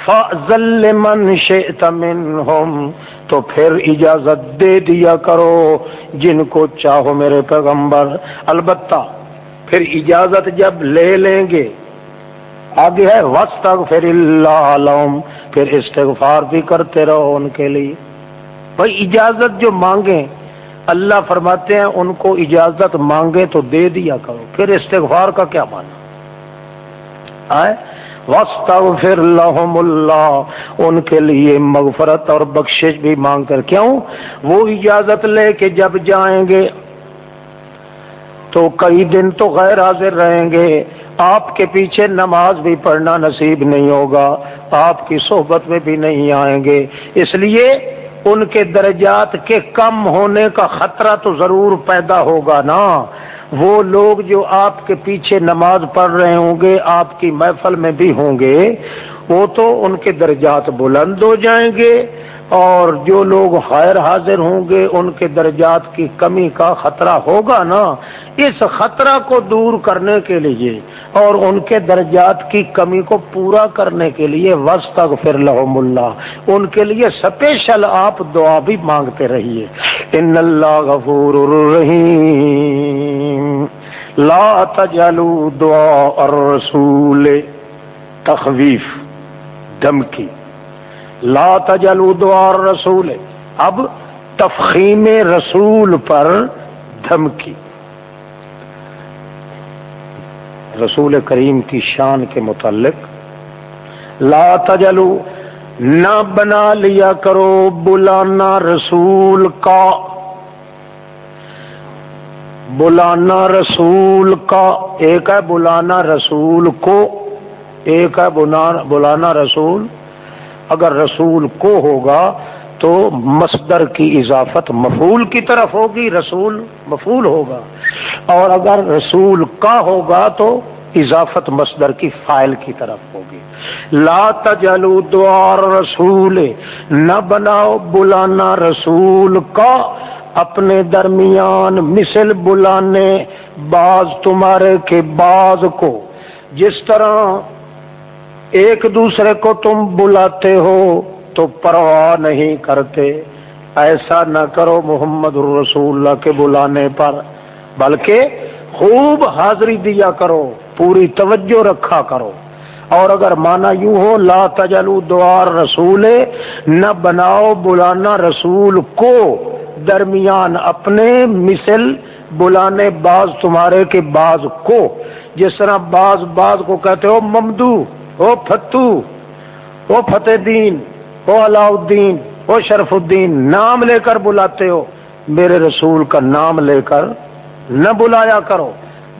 فضل من شئت منہم تو پھر اجازت دے دیا کرو جن کو چاہو میرے پیغمبر۔ البتہ پھر اجازت جب لے لیں گے آگے ہے وسط پھر اللہ علوم پھر استغفار بھی کرتے رہو ان کے لیے۔ بھائی، اجازت جو مانگیں، اللہ فرماتے ہیں ان کو اجازت مانگے تو دے دیا کرو۔ پھر استغفار کا کیا مانا آئے وسطر لحم اللہ۔ ان کے لیے مغفرت اور بخشش بھی مانگ کر۔ کیوں؟ وہ اجازت لے کے جب جائیں گے تو کئی دن تو غیر حاضر رہیں گے۔ آپ کے پیچھے نماز بھی پڑھنا نصیب نہیں ہوگا، آپ کی صحبت میں بھی نہیں آئیں گے۔ اس لیے ان کے درجات کے کم ہونے کا خطرہ تو ضرور پیدا ہوگا نا۔ وہ لوگ جو آپ کے پیچھے نماز پڑھ رہے ہوں گے، آپ کی محفل میں بھی ہوں گے، وہ تو ان کے درجات بلند ہو جائیں گے اور جو لوگ غیر حاضر ہوں گے، ان کے درجات کی کمی کا خطرہ ہوگا نا۔ اس خطرہ کو دور کرنے کے لیے اور ان کے درجات کی کمی کو پورا کرنے کے لیے وسط پھر لحم اللہ ان کے لیے اسپیشل آپ دعا بھی مانگتے رہیے۔ ان اللہ غفور الرحیم لا تجلو دعا الرسول تخویف دمکی لا تجلو دعا الرسول، اب تفخیم رسول پر دھمکی۔ رسول کریم کی شان کے متعلق، لا تجلو نہ بنا لیا کرو بلانا رسول کا۔ بلانا رسول کا، ایک ہے بلانا رسول کو، ایک ہے بلانا رسول۔ اگر رسول کو ہوگا تو مصدر کی اضافت مفول کی طرف ہوگی، رسول مفول ہوگا۔ اور اگر رسول کا ہوگا تو اضافت مصدر کی فائل کی طرف ہوگی۔ لا تجلو دوار رسول، نہ بناؤ بلانا رسول کا۔ اپنے درمیان مثل بلانے باز تمہارے کے باز کو۔ جس طرح ایک دوسرے کو تم بلاتے ہو تو پرواہ نہیں کرتے۔ ایسا نہ کرو محمد الرسول اللہ کے بلانے پر، بلکہ خوب حاضری دیا کرو، پوری توجہ رکھا کرو۔ اور اگر مانا یوں ہو، لا تجلو دوار رسول نہ بناؤ بلانا رسول کو۔ درمیان اپنے مثل بلانے باز تمہارے کے باز کو۔ جس طرح باز باز کو کہتے ہو، ممدو، او فتو او فتح دین او الدین او شرف الدین نام لے کر بلاتے ہو۔ میرے رسول کا نام لے کر نہ بلایا کرو،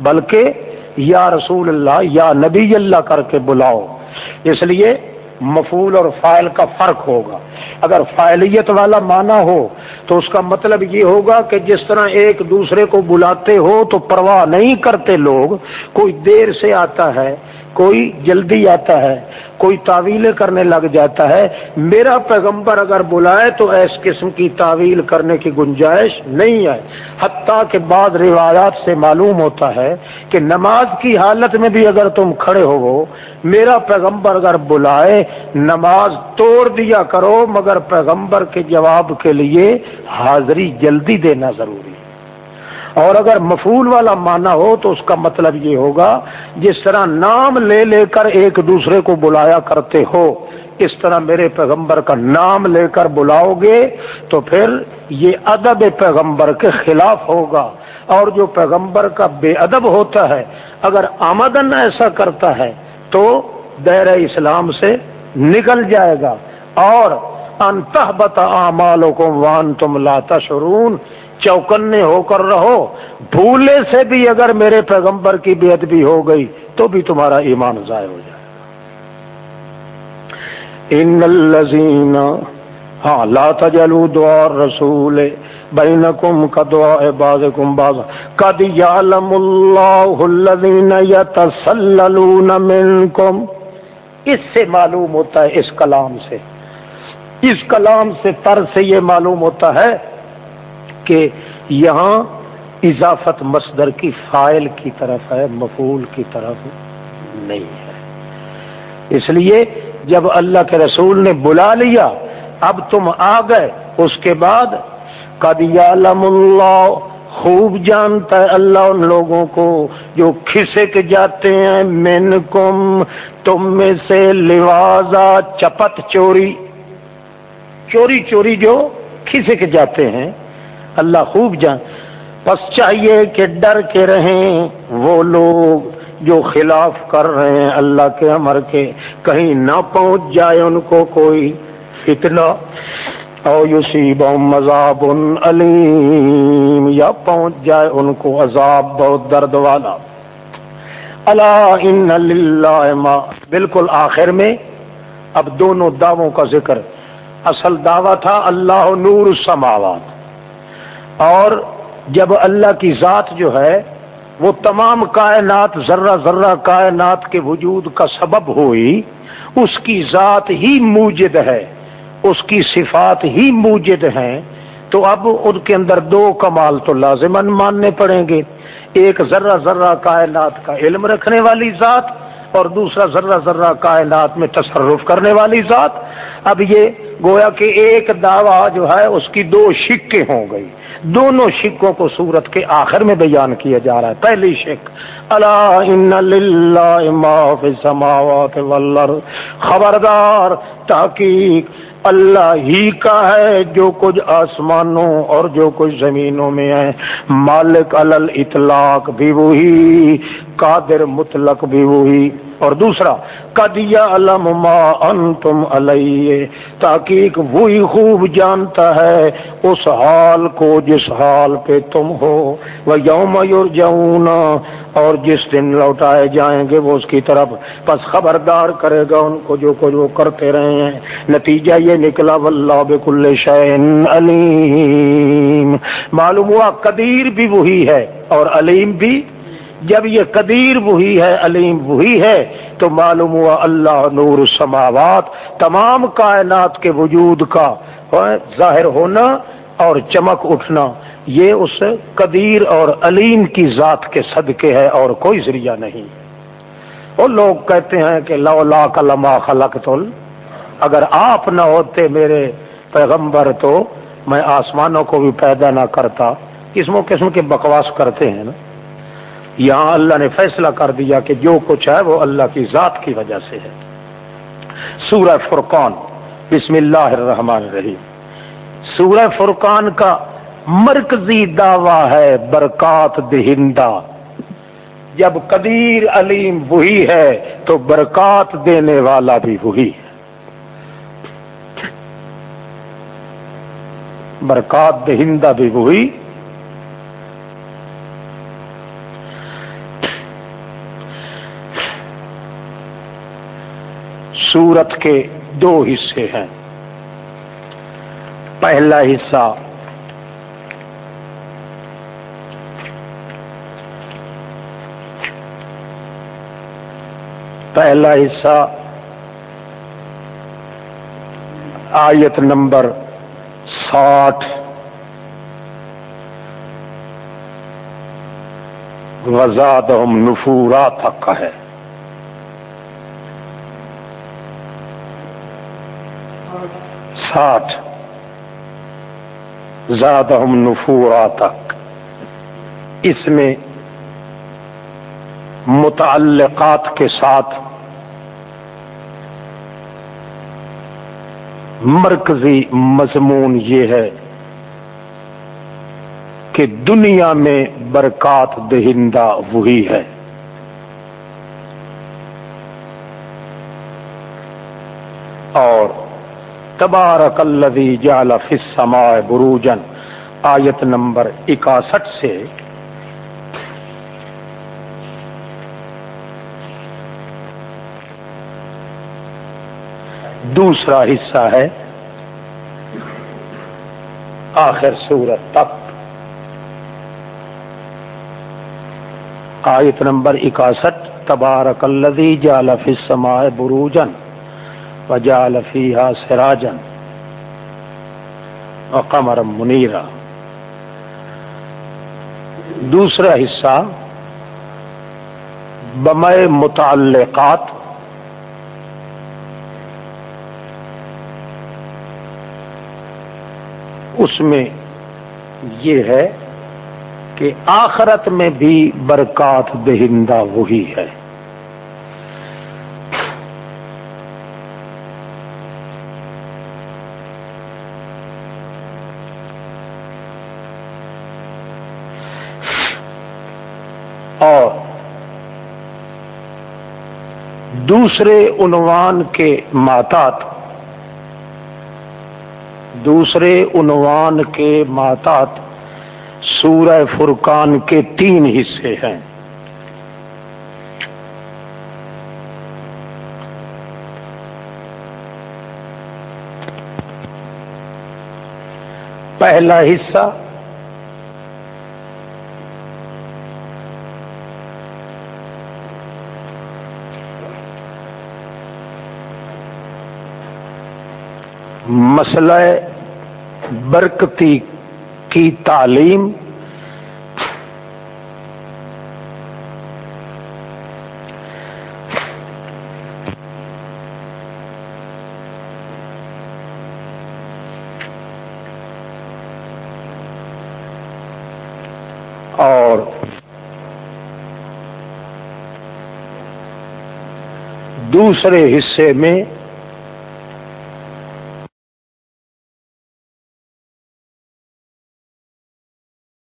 بلکہ یا رسول اللہ یا نبی اللہ کر کے بلاؤ۔ اس لیے مفول اور فائل کا فرق ہوگا۔ اگر فائلیت والا معنی ہو تو اس کا مطلب یہ ہوگا کہ جس طرح ایک دوسرے کو بلاتے ہو تو پرواہ نہیں کرتے لوگ، کوئی دیر سے آتا ہے، کوئی جلدی آتا ہے کوئی تعویلیں کرنے لگ جاتا ہے۔ میرا پیغمبر اگر بلائے تو اس قسم کی تعویل کرنے کی گنجائش نہیں ہے حتیٰ کہ بعض روایات سے معلوم ہوتا ہے کہ نماز کی حالت میں بھی اگر تم کھڑے ہو میرا پیغمبر اگر بلائے، نماز توڑ دیا کرو، مگر پیغمبر کے جواب کے لیے حاضری جلدی دینا ضروری اور اگر مفول والا مانا ہو تو اس کا مطلب یہ ہوگا جس طرح نام لے لے کر ایک دوسرے کو بلایا کرتے ہو، اس طرح میرے پیغمبر کا نام لے کر بلاؤ گے تو پھر یہ ادب پیغمبر کے خلاف ہوگا۔ اور جو پیغمبر کا بے ادب ہوتا ہے، اگر آمدن ایسا کرتا ہے تو دیر اسلام سے نکل جائے گا۔ اور انتہ بتا کو وان تم لاتا شرون چوکنے ہو کر رہو۔ بھولے سے بھی اگر میرے پیغمبر کی بے ادبی ہو گئی، تو بھی تمہارا ایمان ضائع ہو جائے۔ ان الزین ہاں لا تجلو دعا رسول بینکم کا دعا باز کم باز قد یعلم اللہ الذین یتسللون منکم۔ اس سے معلوم ہوتا ہے، اس کلام سے۔ اس کلام سے تر سے یہ معلوم ہوتا ہے کہ یہاں اضافت مصدر کی فائل کی طرف ہے مفول کی طرف نہیں ہے۔ اس لیے جب اللہ کے رسول نے بلا لیا، اب تم آ گئے، اس کے بعد قدیالم اللہ خوب جانتا ہے اللہ ان لوگوں کو جو کھسک جاتے ہیں مین کم تم میں سے لوازا چپت چوری۔ چوری چوری جو کھسک جاتے ہیں۔ اللہ خوب جان بس چاہیے کہ ڈر کے رہیں وہ لوگ جو خلاف کر رہے ہیں اللہ کے امر کے۔ کہیں نہ پہنچ جائے ان کو کوئی فتنہ۔ او یوسیب مذاب علیم۔ یا پہنچ جائے ان کو عذاب بہت درد والا اللہ ان بالکل آخر میں اب دونوں دعووں کا ذکر۔ اصل دعویٰ تھا اللہ نور السماوات۔ اور جب اللہ کی ذات جو ہے، وہ تمام کائنات ذرہ ذرہ کائنات کے وجود کا سبب ہوئی، اس کی ذات ہی موجد ہے، اس کی صفات ہی موجد ہیں، تو اب ان کے اندر دو کمال تو لازمن ماننے پڑیں گے۔ ایک ذرہ ذرہ کائنات کا علم رکھنے والی ذات اور دوسرا ذرہ ذرہ کائنات میں تصرف کرنے والی ذات۔ اب یہ گویا کہ ایک دعویٰ جو ہے، اس کی دو شکیں ہو گئی۔ دونوں شکوں کو سورت کے آخر میں بیان کیا جا رہا ہے۔ پہلی شک اللہ سماوات خبردار، تحقیق، اللہ ہی کا ہے جو کچھ آسمانوں اور جو کچھ زمینوں میں ہے۔ مالک الل اطلاق بھی وہی قادر مطلق بھی وہی۔ اور دوسرا کدیا علم ما انتم علیہ تاکہ وہی خوب جانتا ہے اس حال کو جس حال پہ تم ہو۔ وہ یوم یرجعون اور جس دن لوٹائے جائیں گے وہ اس کی طرف۔ بس خبردار کرے گا ان کو جو کچھ وہ کرتے رہے ہیں۔ نتیجہ یہ نکلا، واللہ بکل شین علیم۔ معلوم ہوا، قدیر بھی وہی ہے اور علیم بھی جب یہ قدیر وہی ہے، علیم وہی ہے، تو معلوم ہوا اللہ نور السماوات تمام کائنات کے وجود کا ظاہر ہونا اور چمک اٹھنا۔ یہ اس قدیر اور علیم کی ذات کے صدقے ہے اور کوئی ذریعہ نہیں۔ وہ لوگ کہتے ہیں کہ لو لا کا خلق تل اگر آپ نہ ہوتے میرے پیغمبر تو میں آسمانوں کو بھی پیدا نہ کرتا۔ قسم و قسم کے بکواس کرتے ہیں نا۔ یہاں اللہ نے فیصلہ کر دیا کہ جو کچھ ہے وہ اللہ کی ذات کی وجہ سے ہے۔ سورہ فرقان، بسم اللہ الرحمن الرحیم۔ سورہ فرقان کا مرکزی دعویٰ ہے برکات دہندہ۔ جب قدیر علیم وہی ہے تو برکات دینے والا بھی وہی ہے۔ برکات دہندہ بھی وہی سورت کے دو حصے ہیں۔ پہلا حصہ۔ پہلا حصہ۔ آیت نمبر ساٹھ۔ وزاد نفورا تک ہے۔ ساٹھ زیادہ نفورا تک۔ اس میں متعلقات کے ساتھ مرکزی مضمون یہ ہے کہ دنیا میں برکات دہندہ وہی ہے اور تبارک الذی جعل فی السماء بروجن آیت نمبر اکاسٹھ سے دوسرا حصہ ہے۔ آخر سورت تک۔ آیت نمبر اکاسٹھ۔ تبارک الذی جعل فی السماء بروجن وجعل فيها سراجا وقمرا منيرا۔ دوسرا حصہ بمئے متعلقات۔ اس میں یہ ہے کہ آخرت میں بھی برکات دہندہ وہی ہے اور دوسرے عنوان کے ماتات، دوسرے عنوان کے ماتات سورہ فرقان کے تین حصے ہیں۔ پہلا حصہ مسئلہ برکتی کی تعلیم اور دوسرے حصے میں